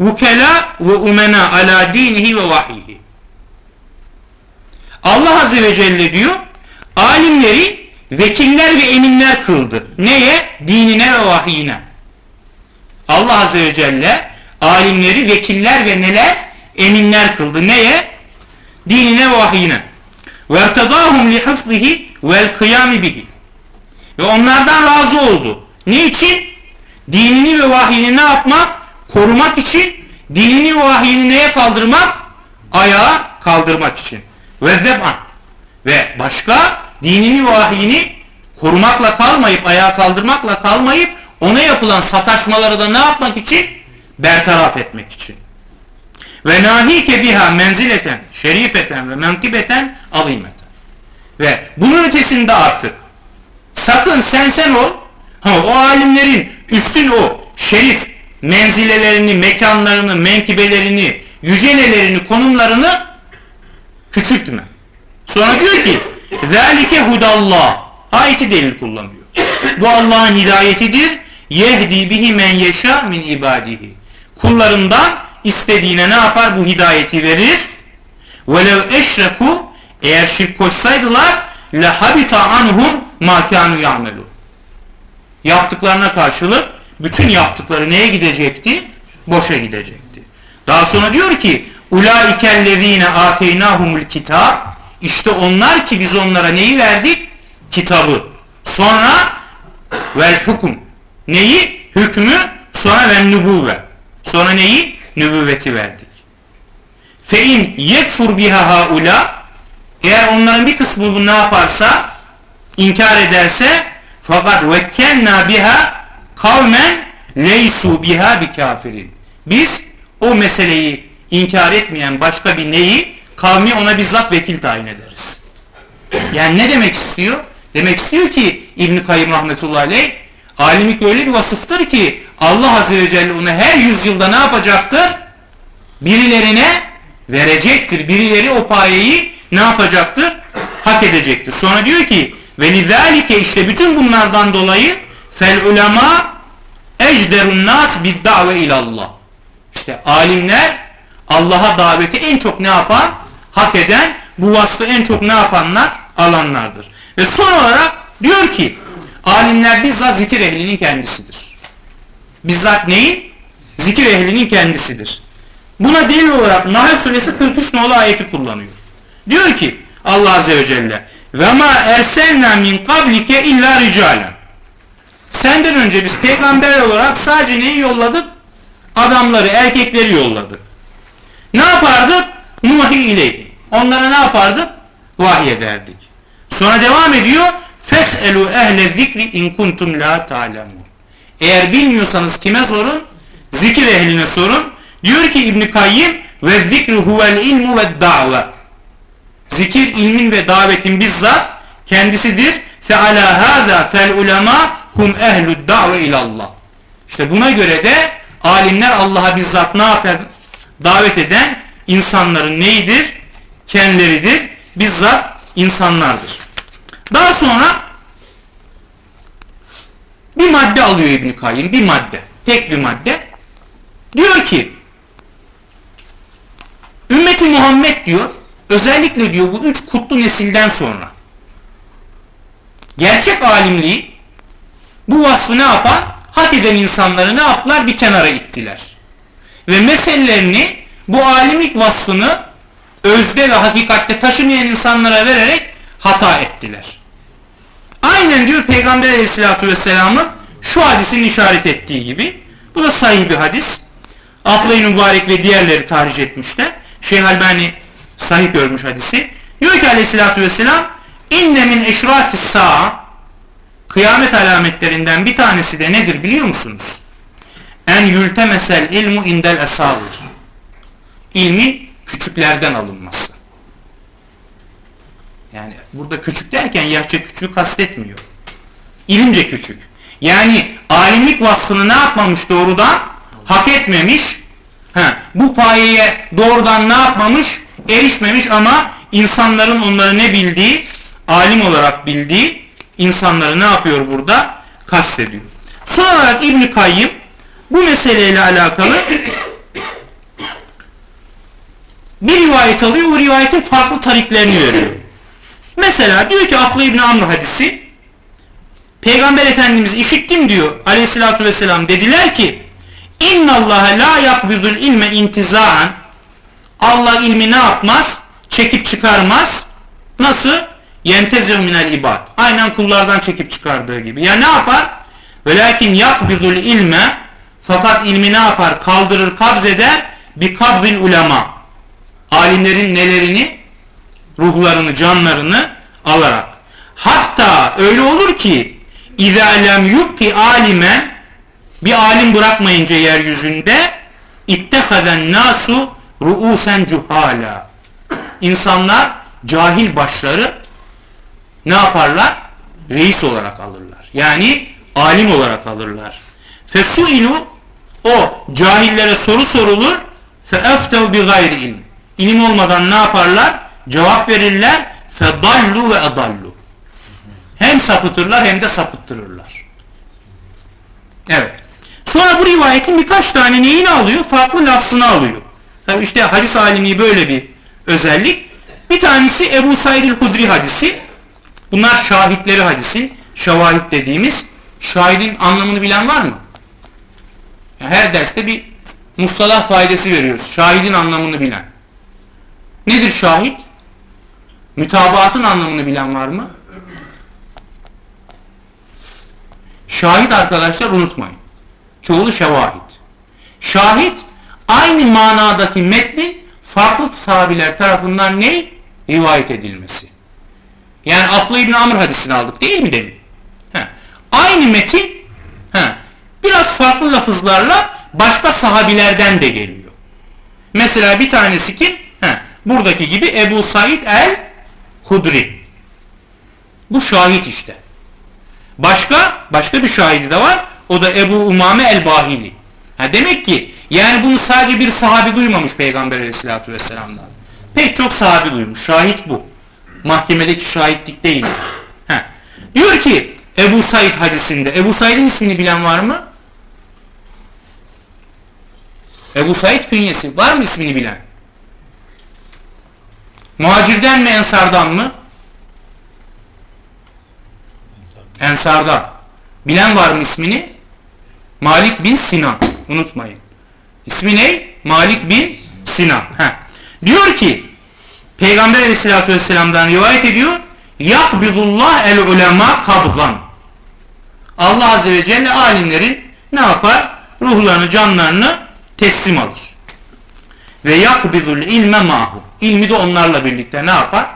vukela ve umena ala dinihi ve vahihi. Allah Azze ve Celle diyor alimleri vekiller ve eminler kıldı. Neye? Dinine ve vahiyine. Allah Azze ve Celle alimleri vekiller ve neler? Eminler kıldı. Neye? Dinine ve vahiyine. وَاَرْتَضَاهُمْ لِحَفْظِهِ وَالْقِيَامِ بِهِ Ve onlardan razı oldu. Ne için? Dinini ve vahiyini ne yapmak? Korumak için. Dinini ve vahiyini neye kaldırmak? Ayağa kaldırmak için. Ve Ve başka dinini ve vahiyini korumakla kalmayıp, ayağa kaldırmakla kalmayıp ona yapılan sataşmaları da ne yapmak için? Bertaraf etmek için. Ve nahike biha menzileten, şerifeten ve menkibeten azimeten. Ve bunun ötesinde artık sakın sen sen ol, ha, o alimlerin üstün o şerif menzilelerini, mekanlarını, menkibelerini, yücelelerini, konumlarını küçültme. Sonra diyor ki Zalike hudallah. Ayeti delil kullanıyor. Bu Allah'ın hidayetidir. Yehdi bihi men yeşâ min ibadihi. Kullarından istediğine ne yapar? Bu hidayeti verir. Velev eşreku eğer şirk koşsaydılar lehabita anhum ma kanu ya'melu. Yaptıklarına karşılık bütün yaptıkları neye gidecekti? Boşa gidecekti. Daha sonra diyor ki ulaikellezine ateynahumul kitab işte onlar ki biz onlara neyi verdik? Kitabı. Sonra vel hukum. Neyi? Hükmü. Sonra ve nübüvve. Sonra neyi? Nübüvveti verdik. Fe in yekfur biha haula eğer onların bir kısmı bunu ne yaparsa inkar ederse fakat vekkelna biha kavmen leysu biha bi kafirin. Biz o meseleyi inkar etmeyen başka bir neyi kavmi ona bizzat vekil tayin ederiz. Yani ne demek istiyor? Demek istiyor ki İbn-i Kayyum rahmetullahi aleyh alimlik öyle bir vasıftır ki Allah Azze ve Celle ona her yüzyılda ne yapacaktır? Birilerine verecektir. Birileri o payeyi ne yapacaktır? Hak edecektir. Sonra diyor ki ve lizalike işte bütün bunlardan dolayı fel ulema ecderun nas bid da've ilallah. İşte alimler Allah'a daveti en çok ne yapan? Hak eden bu vasfı en çok ne yapanlar? Alanlardır. Ve son olarak diyor ki alimler bizzat zikir ehlinin kendisidir. Bizzat neyin? Zikir ehlinin kendisidir. Buna delil olarak Nahl suresi 43 nolu ayeti kullanıyor. Diyor ki Allah Azze ve Celle ve ma erselna min kablike illa ricalen. Senden önce biz peygamber olarak sadece neyi yolladık? Adamları, erkekleri yolladık. Ne yapardık? Nuhi ileyhi. Onlara ne yapardık? Vahiy ederdik. Sonra devam ediyor. Feselu ehle zikri in kuntum la ta'lemun. Eğer bilmiyorsanız kime sorun? Zikir ehline sorun. Diyor ki İbn Kayyim ve zikru huvel ilmu ve da've. Zikir ilmin ve davetin bizzat kendisidir. Fe ala hâzâ fel ulema hum ehlud da've ilallah. İşte buna göre de alimler Allah'a bizzat ne yapar? Davet eden insanların neyidir? Kendileridir. Bizzat insanlardır. Daha sonra bir madde alıyor İbn Kayyim, bir madde, tek bir madde. Diyor ki ümmeti Muhammed diyor, özellikle diyor bu üç kutlu nesilden sonra gerçek alimliği bu vasfı ne yapar? Hak eden insanları ne yaptılar? Bir kenara ittiler. Ve meselelerini bu alimlik vasfını özde ve hakikatte taşımayan insanlara vererek hata ettiler. Aynen diyor Peygamber aleyhissalatü vesselamın şu hadisin işaret ettiği gibi. Bu da sahih bir hadis. Abdullah Mübarek ve diğerleri tarih etmişler. Şeyh Albani sahih görmüş hadisi. Diyor ki aleyhissalatü vesselam inne min eşratis kıyamet alametlerinden bir tanesi de nedir biliyor musunuz? En yültemesel ilmu indel esavir. İlmin küçüklerden alınması. Yani burada küçük derken yaşça küçüğü kastetmiyor. İlimce küçük. Yani alimlik vasfını ne yapmamış doğrudan? Hak etmemiş. Ha, bu payeye doğrudan ne yapmamış? Erişmemiş ama insanların onları ne bildiği? Alim olarak bildiği insanları ne yapıyor burada? Kastediyor. Son olarak İbn Kayyım bu meseleyle alakalı bir rivayet alıyor. O rivayetin farklı tariklerini veriyor. Mesela diyor ki Abdullah İbni Amr hadisi Peygamber Efendimiz işittim diyor aleyhissalatü vesselam dediler ki İnnallâhe la yakbidul ilme intizaan Allah ilmi ne yapmaz? Çekip çıkarmaz. Nasıl? Yentezir minel ibad. Aynen kullardan çekip çıkardığı gibi. Ya ne yapar? Velakin yakbidul ilme fakat ilmi ne yapar? Kaldırır, kabz eder. Bi kabzil ulema Alimlerin nelerini? ruhlarını, canlarını alarak. Hatta öyle olur ki اِذَا لَمْ يُبْقِ alimen bir alim bırakmayınca yeryüzünde اِتَّخَذَنْ nasu ruusen cuhala İnsanlar cahil başları ne yaparlar? Reis olarak alırlar. Yani alim olarak alırlar. Fesuilu o cahillere soru sorulur feeftev bi gayri ilm. İlim olmadan ne yaparlar? cevap verirler fedallu ve adallu. Hem sapıtırlar hem de sapıttırırlar. Evet. Sonra bu rivayetin birkaç tane neyini alıyor? Farklı lafzını alıyor. Tabi işte hadis alimliği böyle bir özellik. Bir tanesi Ebu Said el-Hudri hadisi. Bunlar şahitleri hadisin. Şavahit dediğimiz. Şahidin anlamını bilen var mı? Her derste bir mustalah faydası veriyoruz. Şahidin anlamını bilen. Nedir şahit? Mütabaatın anlamını bilen var mı? Şahit arkadaşlar unutmayın. Çoğulu şevahit. Şahit aynı manadaki metnin farklı sahabiler tarafından ne? Rivayet edilmesi. Yani Abdullah İbni Amr hadisini aldık değil mi demin? He. Aynı metin he, biraz farklı lafızlarla başka sahabilerden de geliyor. Mesela bir tanesi kim? Buradaki gibi Ebu Said el Hudri. Bu şahit işte. Başka, başka bir şahidi de var. O da Ebu Umame el-Bahili. Ha demek ki yani bunu sadece bir sahabi duymamış Peygamber aleyhissalatü vesselam'dan. Pek çok sahabi duymuş. Şahit bu. Mahkemedeki şahitlik değil. Ha. Diyor ki Ebu Said hadisinde. Ebu Said'in ismini bilen var mı? Ebu Said künyesi. Var mı ismini bilen? Muhacirden mi ensardan mı? Ensardan. Bilen var mı ismini? Malik bin Sinan. Unutmayın. İsmi ne? Malik bin Sinan. Heh. Diyor ki Peygamber aleyhissalatü vesselam'dan rivayet ediyor. Yakbidullah el ulema kabzan. Allah azze ve celle alimlerin ne yapar? Ruhlarını, canlarını teslim alır. Ve yakbidul ilme mahu. İlmi de onlarla birlikte ne yapar?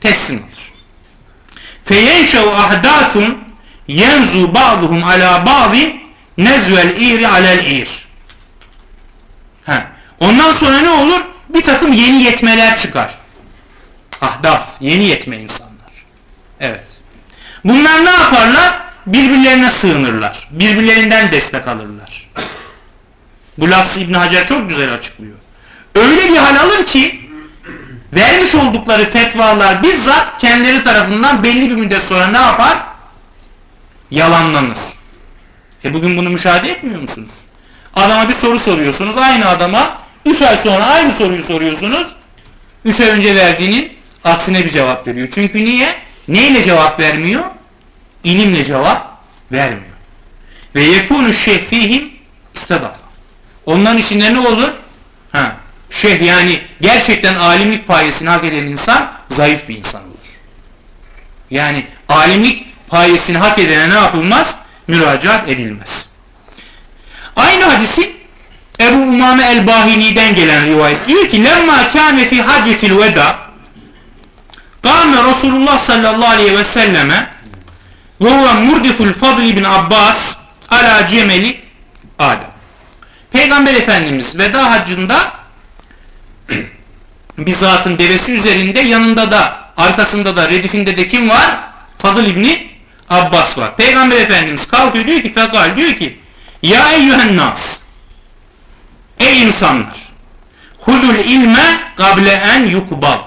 Teslim alır. feyenşev ahdathun yenzu ba'duhum ala ba'din nezvel iri alel ir. Ha. Ondan sonra ne olur? Bir takım yeni yetmeler çıkar. Ahdaf, yeni yetme insanlar. Evet. Bunlar ne yaparlar? Birbirlerine sığınırlar. Birbirlerinden destek alırlar. Bu lafzı İbn Hacer çok güzel açıklıyor. Öyle bir hal alır ki vermiş oldukları fetvalar bizzat kendileri tarafından belli bir müddet sonra ne yapar? Yalanlanır. E bugün bunu müşahede etmiyor musunuz? Adama bir soru soruyorsunuz. Aynı adama 3 ay sonra aynı soruyu soruyorsunuz. 3 ay önce verdiğinin aksine bir cevap veriyor. Çünkü niye? Neyle cevap vermiyor? İlimle cevap vermiyor. Ve yekunu şeyh fihim. Onların içinde ne olur? Ha, şeyh yani gerçekten alimlik payesini hak eden insan zayıf bir insan olur. Yani alimlik payesini hak edene ne yapılmaz? Müracaat edilmez. Aynı hadisi Ebu Umame el-Bahili'den gelen rivayet diyor ki lemma kâne fi haccetil veda kâme Resulullah sallallahu aleyhi ve selleme ve huve murdiful fadl bin Abbas ala cemeli Adem. Peygamber Efendimiz veda haccında bir zatın devesi üzerinde yanında da arkasında da redifinde de kim var? Fadıl İbni Abbas var. Peygamber Efendimiz kalkıyor diyor ki fekal diyor ki ya eyyühen nas ey insanlar huzul ilme kable en yukbal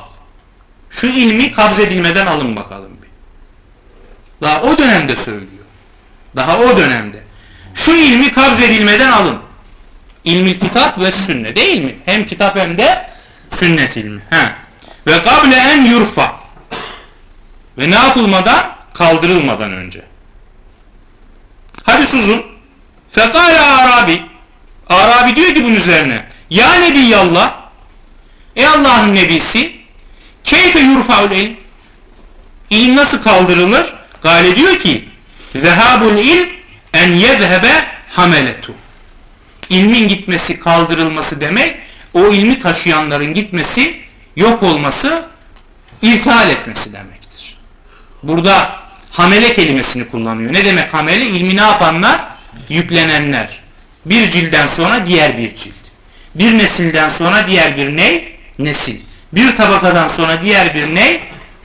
şu ilmi kabzedilmeden alın bakalım bir. Daha o dönemde söylüyor. Daha o dönemde. Şu ilmi kabzedilmeden alın. İlmi kitap ve sünne değil mi? Hem kitap hem de sünnet ilmi. He. Ve kable en yurfa. Ve ne yapılmadan? Kaldırılmadan önce. Hadi suzun. Fekale Arabi. Arabi diyor ki bunun üzerine. Ya Nebiyallah. Ey Allah'ın nebisi. Keyfe yurfa'ul ilm. İlim nasıl kaldırılır? Gale diyor ki. Zehabul ilm en yezhebe hameletu. İlmin gitmesi, kaldırılması demek o ilmi taşıyanların gitmesi, yok olması, irtihal etmesi demektir. Burada hamele kelimesini kullanıyor. Ne demek hamele? İlmi ne yapanlar? Yüklenenler. Bir cilden sonra diğer bir cilt. Bir nesilden sonra diğer bir ney? Nesil. Bir tabakadan sonra diğer bir ney?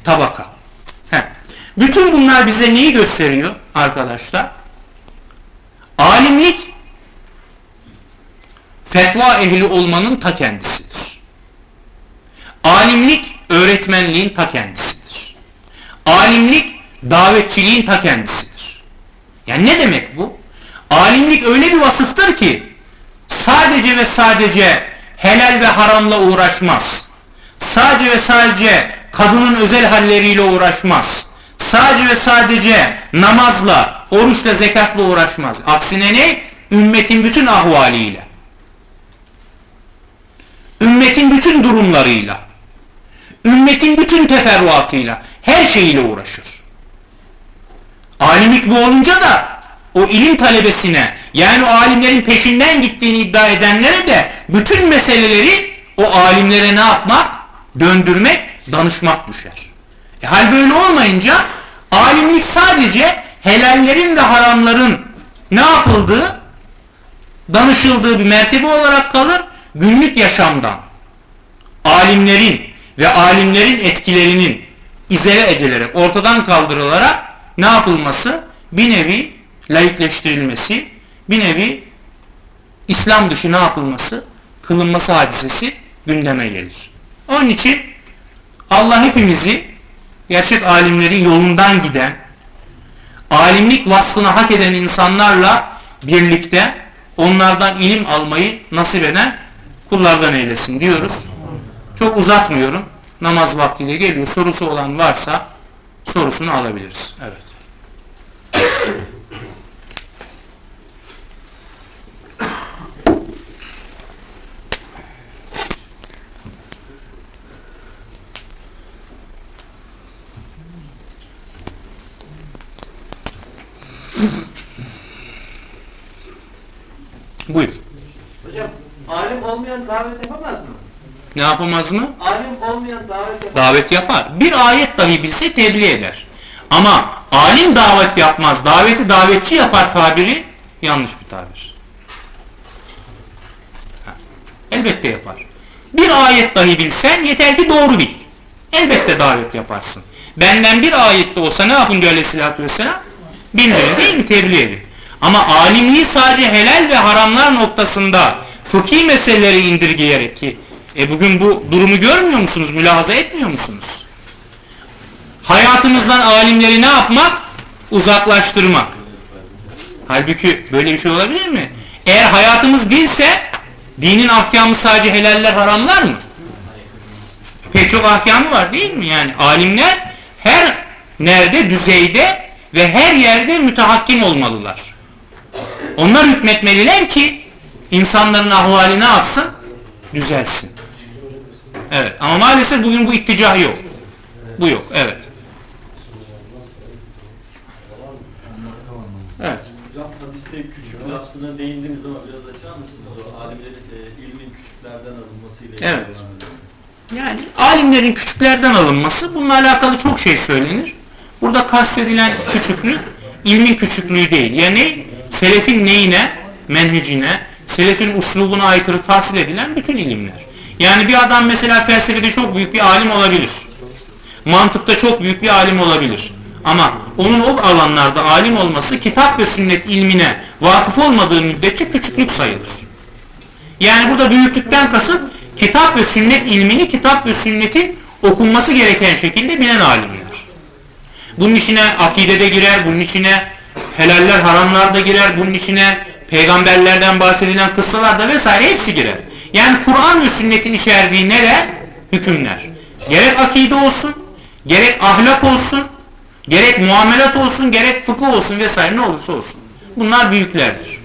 Tabaka. Heh. Bütün bunlar bize neyi gösteriyor arkadaşlar? Alimlik fetva ehli olmanın ta kendisidir. Alimlik öğretmenliğin ta kendisidir. Alimlik davetçiliğin ta kendisidir. Yani ne demek bu? Alimlik öyle bir vasıftır ki sadece ve sadece helal ve haramla uğraşmaz. Sadece ve sadece kadının özel halleriyle uğraşmaz. Sadece ve sadece namazla, oruçla, zekatla uğraşmaz. Aksine ne? Ümmetin bütün ahvaliyle. Ümmetin bütün durumlarıyla. Ümmetin bütün teferruatıyla. Her şeyiyle uğraşır. Alimlik bu olunca da o ilim talebesine yani o alimlerin peşinden gittiğini iddia edenlere de bütün meseleleri o alimlere ne yapmak? Döndürmek, danışmak düşer. E, hal böyle olmayınca alimlik sadece helallerin ve haramların ne yapıldığı, danışıldığı bir mertebe olarak kalır. Günlük yaşamdan alimlerin ve alimlerin etkilerinin izole edilerek, ortadan kaldırılarak ne yapılması? Bir nevi laikleştirilmesi, bir nevi İslam dışı ne yapılması? Kılınması hadisesi gündeme gelir. Onun için Allah hepimizi gerçek alimlerin yolundan giden, alimlik vasfını hak eden insanlarla birlikte onlardan ilim almayı nasip eden kullardan eylesin diyoruz. Çok uzatmıyorum. Namaz vaktiyle geliyor. Sorusu olan varsa sorusunu alabiliriz. Evet. Buyur. Olmayan davet yapamaz mı? Ne yapamaz mı? Alim olmayan davet yapamaz Davet yapar. Bir ayet dahi bilse tebliğ eder. Ama alim davet yapmaz, daveti davetçi yapar tabiri yanlış bir tabir. Ha, Elbette yapar. Bir ayet dahi bilsen yeter ki doğru bil. Elbette davet yaparsın. Benden bir ayette olsa ne yapın diyor aleyhissalatü vesselam? Bildirin değil mi? Tebliğ edin. Ama alimliği sadece helal ve haramlar noktasında fıkhi meseleleri indirgeyerek ki e bugün bu durumu görmüyor musunuz? Mülahaza etmiyor musunuz? Hayatımızdan alimleri ne yapmak? Uzaklaştırmak. Halbuki böyle bir şey olabilir mi? Eğer hayatımız dinse dinin ahkamı sadece helaller haramlar mı? Pek çok ahkamı var değil mi? Yani alimler her nerede düzeyde ve her yerde mütehakkim olmalılar. Onlar hükmetmeliler ki insanların ahvali ne yapsın? Düzelsin. Evet ama maalesef bugün bu itticah yok. Bu yok. Evet. Evet. Hocam hadiste küçük lafzına değindiniz ama biraz açar mısınız? O alimlerin e, ilmin küçüklerden alınmasıyla ilgili Evet. Yani alimlerin küçüklerden alınması bununla alakalı çok şey söylenir. Burada kastedilen küçüklük ilmin küçüklüğü değil. Yani selefin neyine, menhecine, selefin uslubuna aykırı tahsil edilen bütün ilimler. Yani bir adam mesela felsefede çok büyük bir alim olabilir. Mantıkta çok büyük bir alim olabilir. Ama onun o alanlarda alim olması kitap ve sünnet ilmine vakıf olmadığı müddetçe küçüklük sayılır. Yani burada büyüklükten kasıt kitap ve sünnet ilmini kitap ve sünnetin okunması gereken şekilde bilen alimler. Bunun içine akidede girer, bunun içine helaller haramlar da girer, bunun içine peygamberlerden bahsedilen kıssalar da vesaire hepsi girer. Yani Kur'an ve sünnetin içerdiği neler? Hükümler. Gerek akide olsun, gerek ahlak olsun, gerek muamelat olsun, gerek fıkıh olsun vesaire ne olursa olsun. Bunlar büyüklerdir.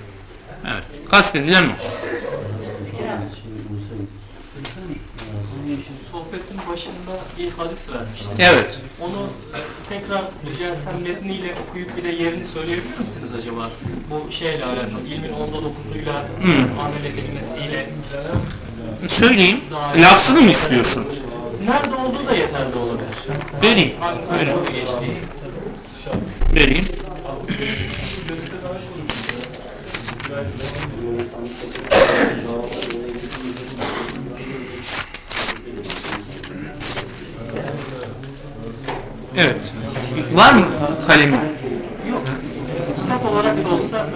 Evet. Kastedilen o. Sohbetin başında bir hadis vermiştim. Evet. Onu e, tekrar rica etsem metniyle okuyup bir de yerini söyleyebilir misiniz acaba? Bu şeyle alakalı, ilmin onda dokuzuyla amel edilmesiyle. Söyleyeyim. Lafzını mı istiyorsun? Nerede olduğu da yeterli olabilir. Vereyim. Sayfada geçtiği. Vereyim. Evet. Var mı kalemin? Kitap olarak da olsa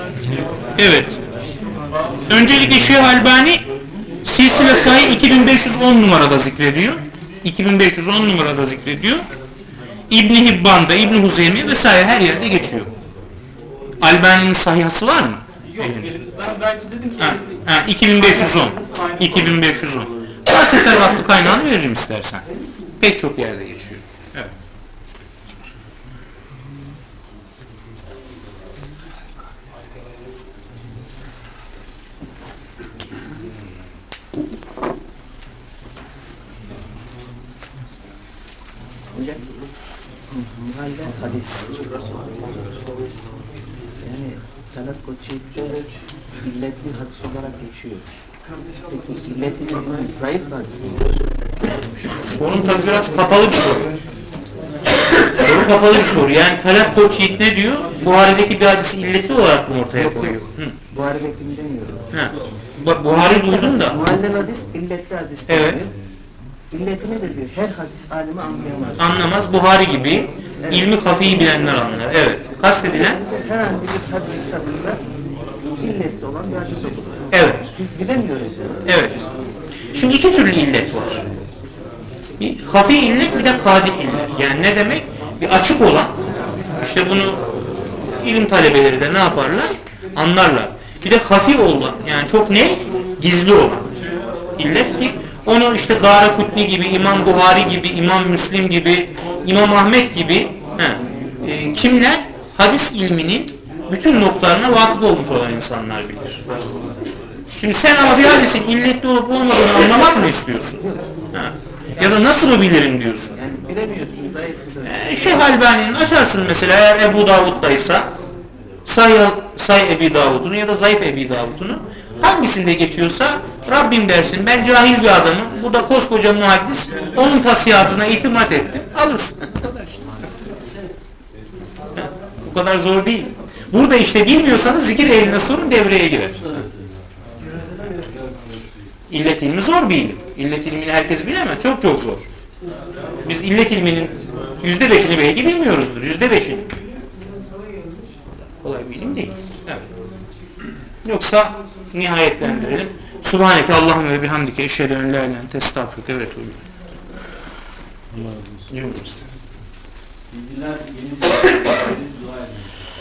Evet. Öncelikle Şeyh Albani silsile sayı 2510 numarada zikrediyor. 2510 numarada zikrediyor. İbni Hibban'da, İbni Huzeymi vesaire her yerde geçiyor. Albani'nin sahihası var mı? yok. Ben belki dedim ki Ha, ha, 2510. 2510. Daha teferruatlı kaynağını veririm istersen. Pek çok yerde geçiyor. Hocam, muhalle hadis. Yani Talat Koçyiğit'te illetli hadis olarak geçiyor. Peki dediğimiz zayıf hadis mi? Sorun tabii biraz kapalı bir soru. Soru kapalı bir soru. Yani Talat Koç Yiğit ne diyor? Buhari'deki bir hadisi illetli olarak mı ortaya koyuyor? Buhari'dekini demiyorum. Ha. Buhari duydum da. Muhallel hadis, illetli hadis Evet. deniyor. İlleti nedir diyor? Her hadis alimi anlayamaz. Anlamaz Buhari gibi ilmi kafiyi bilenler anlar. Evet. Kastedilen? Herhangi bir hadis kitabında illetli olan bir hadis olur. Evet. Biz bilemiyoruz. Evet. Şimdi iki türlü illet var. Bir hafi illet bir de kadik illet. Yani ne demek? Bir açık olan işte bunu ilim talebeleri de ne yaparlar? Anlarlar. Bir de hafi olan yani çok ne? Gizli olan. İllet ki onu işte Darakutni gibi, İmam Buhari gibi, İmam Müslim gibi, İmam Ahmet gibi he, e, kimler? Hadis ilminin bütün noktalarına vakıf olmuş olan insanlar bilir. Şimdi sen ama bir hadisin illetli olup olmadığını anlamak mı istiyorsun? Ha. Ya da nasıl mı bilirim diyorsun? Yani hadis. Ee, Şeyh Albani'nin açarsın mesela eğer Ebu Davud'daysa say, say Ebi Davud'unu ya da zayıf Ebi Davud'unu hangisinde geçiyorsa Rabbim dersin ben cahil bir adamım bu da koskoca muhaddis onun tasihhatına itimat ettim alırsın. <laughs> kadar zor değil. Burada işte bilmiyorsanız zikir eline sorun devreye girer. İllet ilmi zor bir ilim. İllet ilmini herkes bilemez. Çok çok zor. Biz illet ilminin yüzde beşini belki bilmiyoruzdur. Yüzde beşini. Kolay bir ilim değil. Evet. Yoksa nihayetlendirelim. Subhaneke Allahümme ve bihamdike eşhedü en la ilahe ente estağfurüke ve etûbü.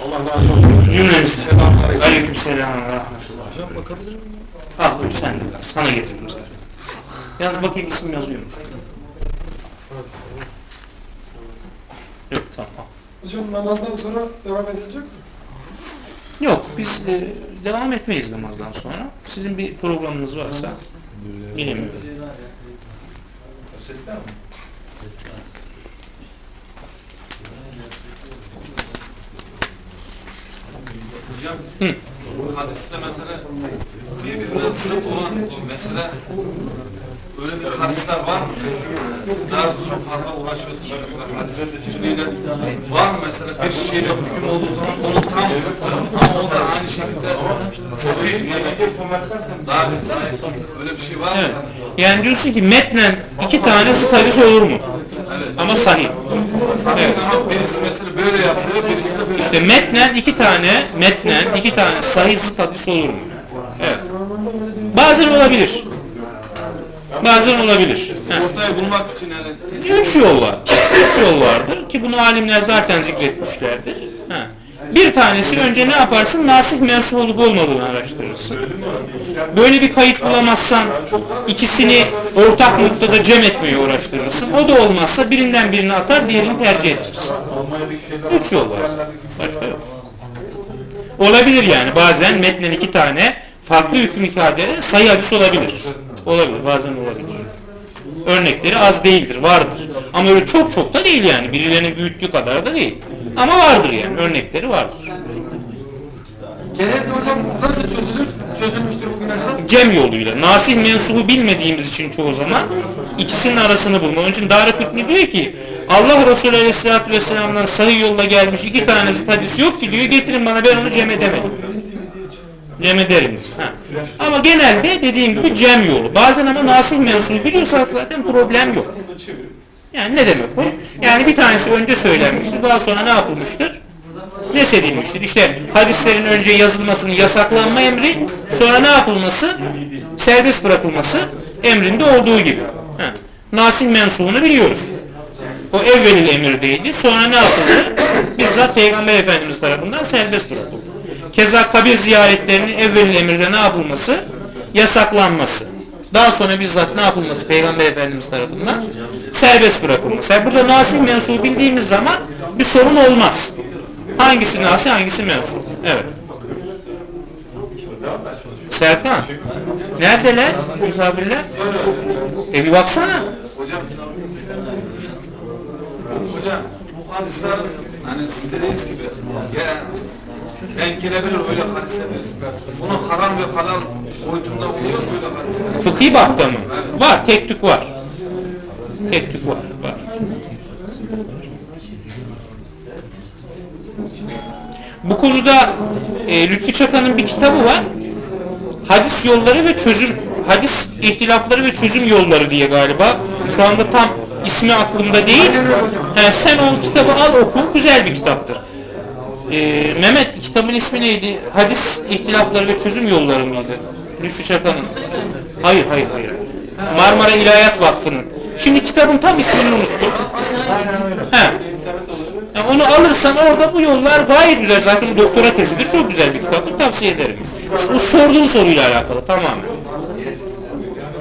Allah razı olsun. Cümlemiz. Aleyküm selam ve rahmetullah. Hocam bakabilir miyim? Ah buyur sen de bak. Sana getirdim zaten. Yalnız bakayım isim yazıyor mu? Yok tamam. Hocam namazdan sonra devam edilecek mi? Yok biz e, devam etmeyiz namazdan sonra. Sizin bir programınız varsa bilemiyorum. Hocam bu hadiste mesela birbirine zıt olan mesela öyle bir hadisler var mı? Siz daha çok fazla uğraşıyorsunuz mesela hadis üstüyle var mı mesela bir şeyle hüküm olduğu zaman onun tam zıttı ama o da aynı şekilde da daha bir zayıf öyle bir şey var mı? Evet. Yani diyorsun ki metnen iki tane stavis olur mu? Ama sahih. Evet. Birisi mesela böyle yapıyor, birisi de böyle İşte metnen iki tane, metnen iki tane sahih statis olur mu? Evet. Bazen olabilir. Bazen olabilir. Ortaya bulmak için yani Üç yol var. Üç yol vardır ki bunu alimler zaten zikretmişlerdir. Ha. Bir tanesi önce ne yaparsın? Nasih mensup olup olmadığını araştırırsın. Böyle bir kayıt bulamazsan ikisini ortak noktada cem etmeye uğraştırırsın. O da olmazsa birinden birini atar, diğerini tercih edersin. Üç yol var. Başka yok. Olabilir yani. Bazen metnen iki tane farklı hüküm ifade sayı hadis olabilir. Olabilir. Bazen olabilir. Örnekleri az değildir. Vardır. Ama öyle çok çok da değil yani. Birilerinin büyüttüğü kadar da değil. Ama vardır yani. Örnekleri vardır. Genelde hocam nasıl çözülür? Çözülmüştür bugüne kadar. Cem yoluyla. Nasih mensubu bilmediğimiz için çoğu zaman ikisinin arasını bulma. Onun için Darukutni diyor ki Allah Resulü Aleyhisselatü Vesselam'dan sahih yolla gelmiş iki tanesi hadis yok ki diyor getirin bana ben onu cem edemedim. Cem ederim. Ha. Ama genelde dediğim gibi cem yolu. Bazen ama nasih mensubu biliyorsak zaten problem yok. Yani ne demek o? Yani bir tanesi önce söylenmiştir. Daha sonra ne yapılmıştır? Nesedilmiştir. İşte hadislerin önce yazılmasının yasaklanma emri, sonra ne yapılması? Serbest bırakılması emrinde olduğu gibi. Ha. Nasil mensuğunu biliyoruz. O evvelil emirdeydi. Sonra ne yapıldı? Bizzat Peygamber Efendimiz tarafından serbest bırakıldı. Keza kabir ziyaretlerinin evvelil emirde ne yapılması? Yasaklanması. Daha sonra bizzat ne yapılması Peygamber Efendimiz tarafından? Serbest bırakılması. Yani burada nasil mensubu bildiğimiz zaman bir sorun olmaz. Hangisi nasil hangisi mensup? Evet. Serkan. Neredeler misafirler? E bir baksana. Hocam Hocam bu hadisler hani siz dediğiniz gibi ya, denk gelebilir öyle hadisler. Bunun haram ve halal boyutunda oluyor mu öyle hadisler? Fıkhi bakta mı? Var. Tek tük var. Tek tük var. Var. Bu konuda e, Lütfi Çakan'ın bir kitabı var. Hadis yolları ve çözüm hadis ihtilafları ve çözüm yolları diye galiba. Şu anda tam ismi aklımda değil. He, sen o kitabı al oku. Güzel bir kitaptır. E, Mehmet kitabın ismi neydi? Hadis ihtilafları ve çözüm yolları mıydı? Lütfi Çakan'ın. Hayır, hayır, hayır. Marmara İlahiyat Vakfı'nın. Şimdi kitabın tam ismini unuttum. He. Yani onu alırsan orada bu yollar gayet güzel. Zaten doktora tezidir. Çok güzel bir kitaptır. Tavsiye ederim. Bu sorduğun soruyla alakalı tamamen.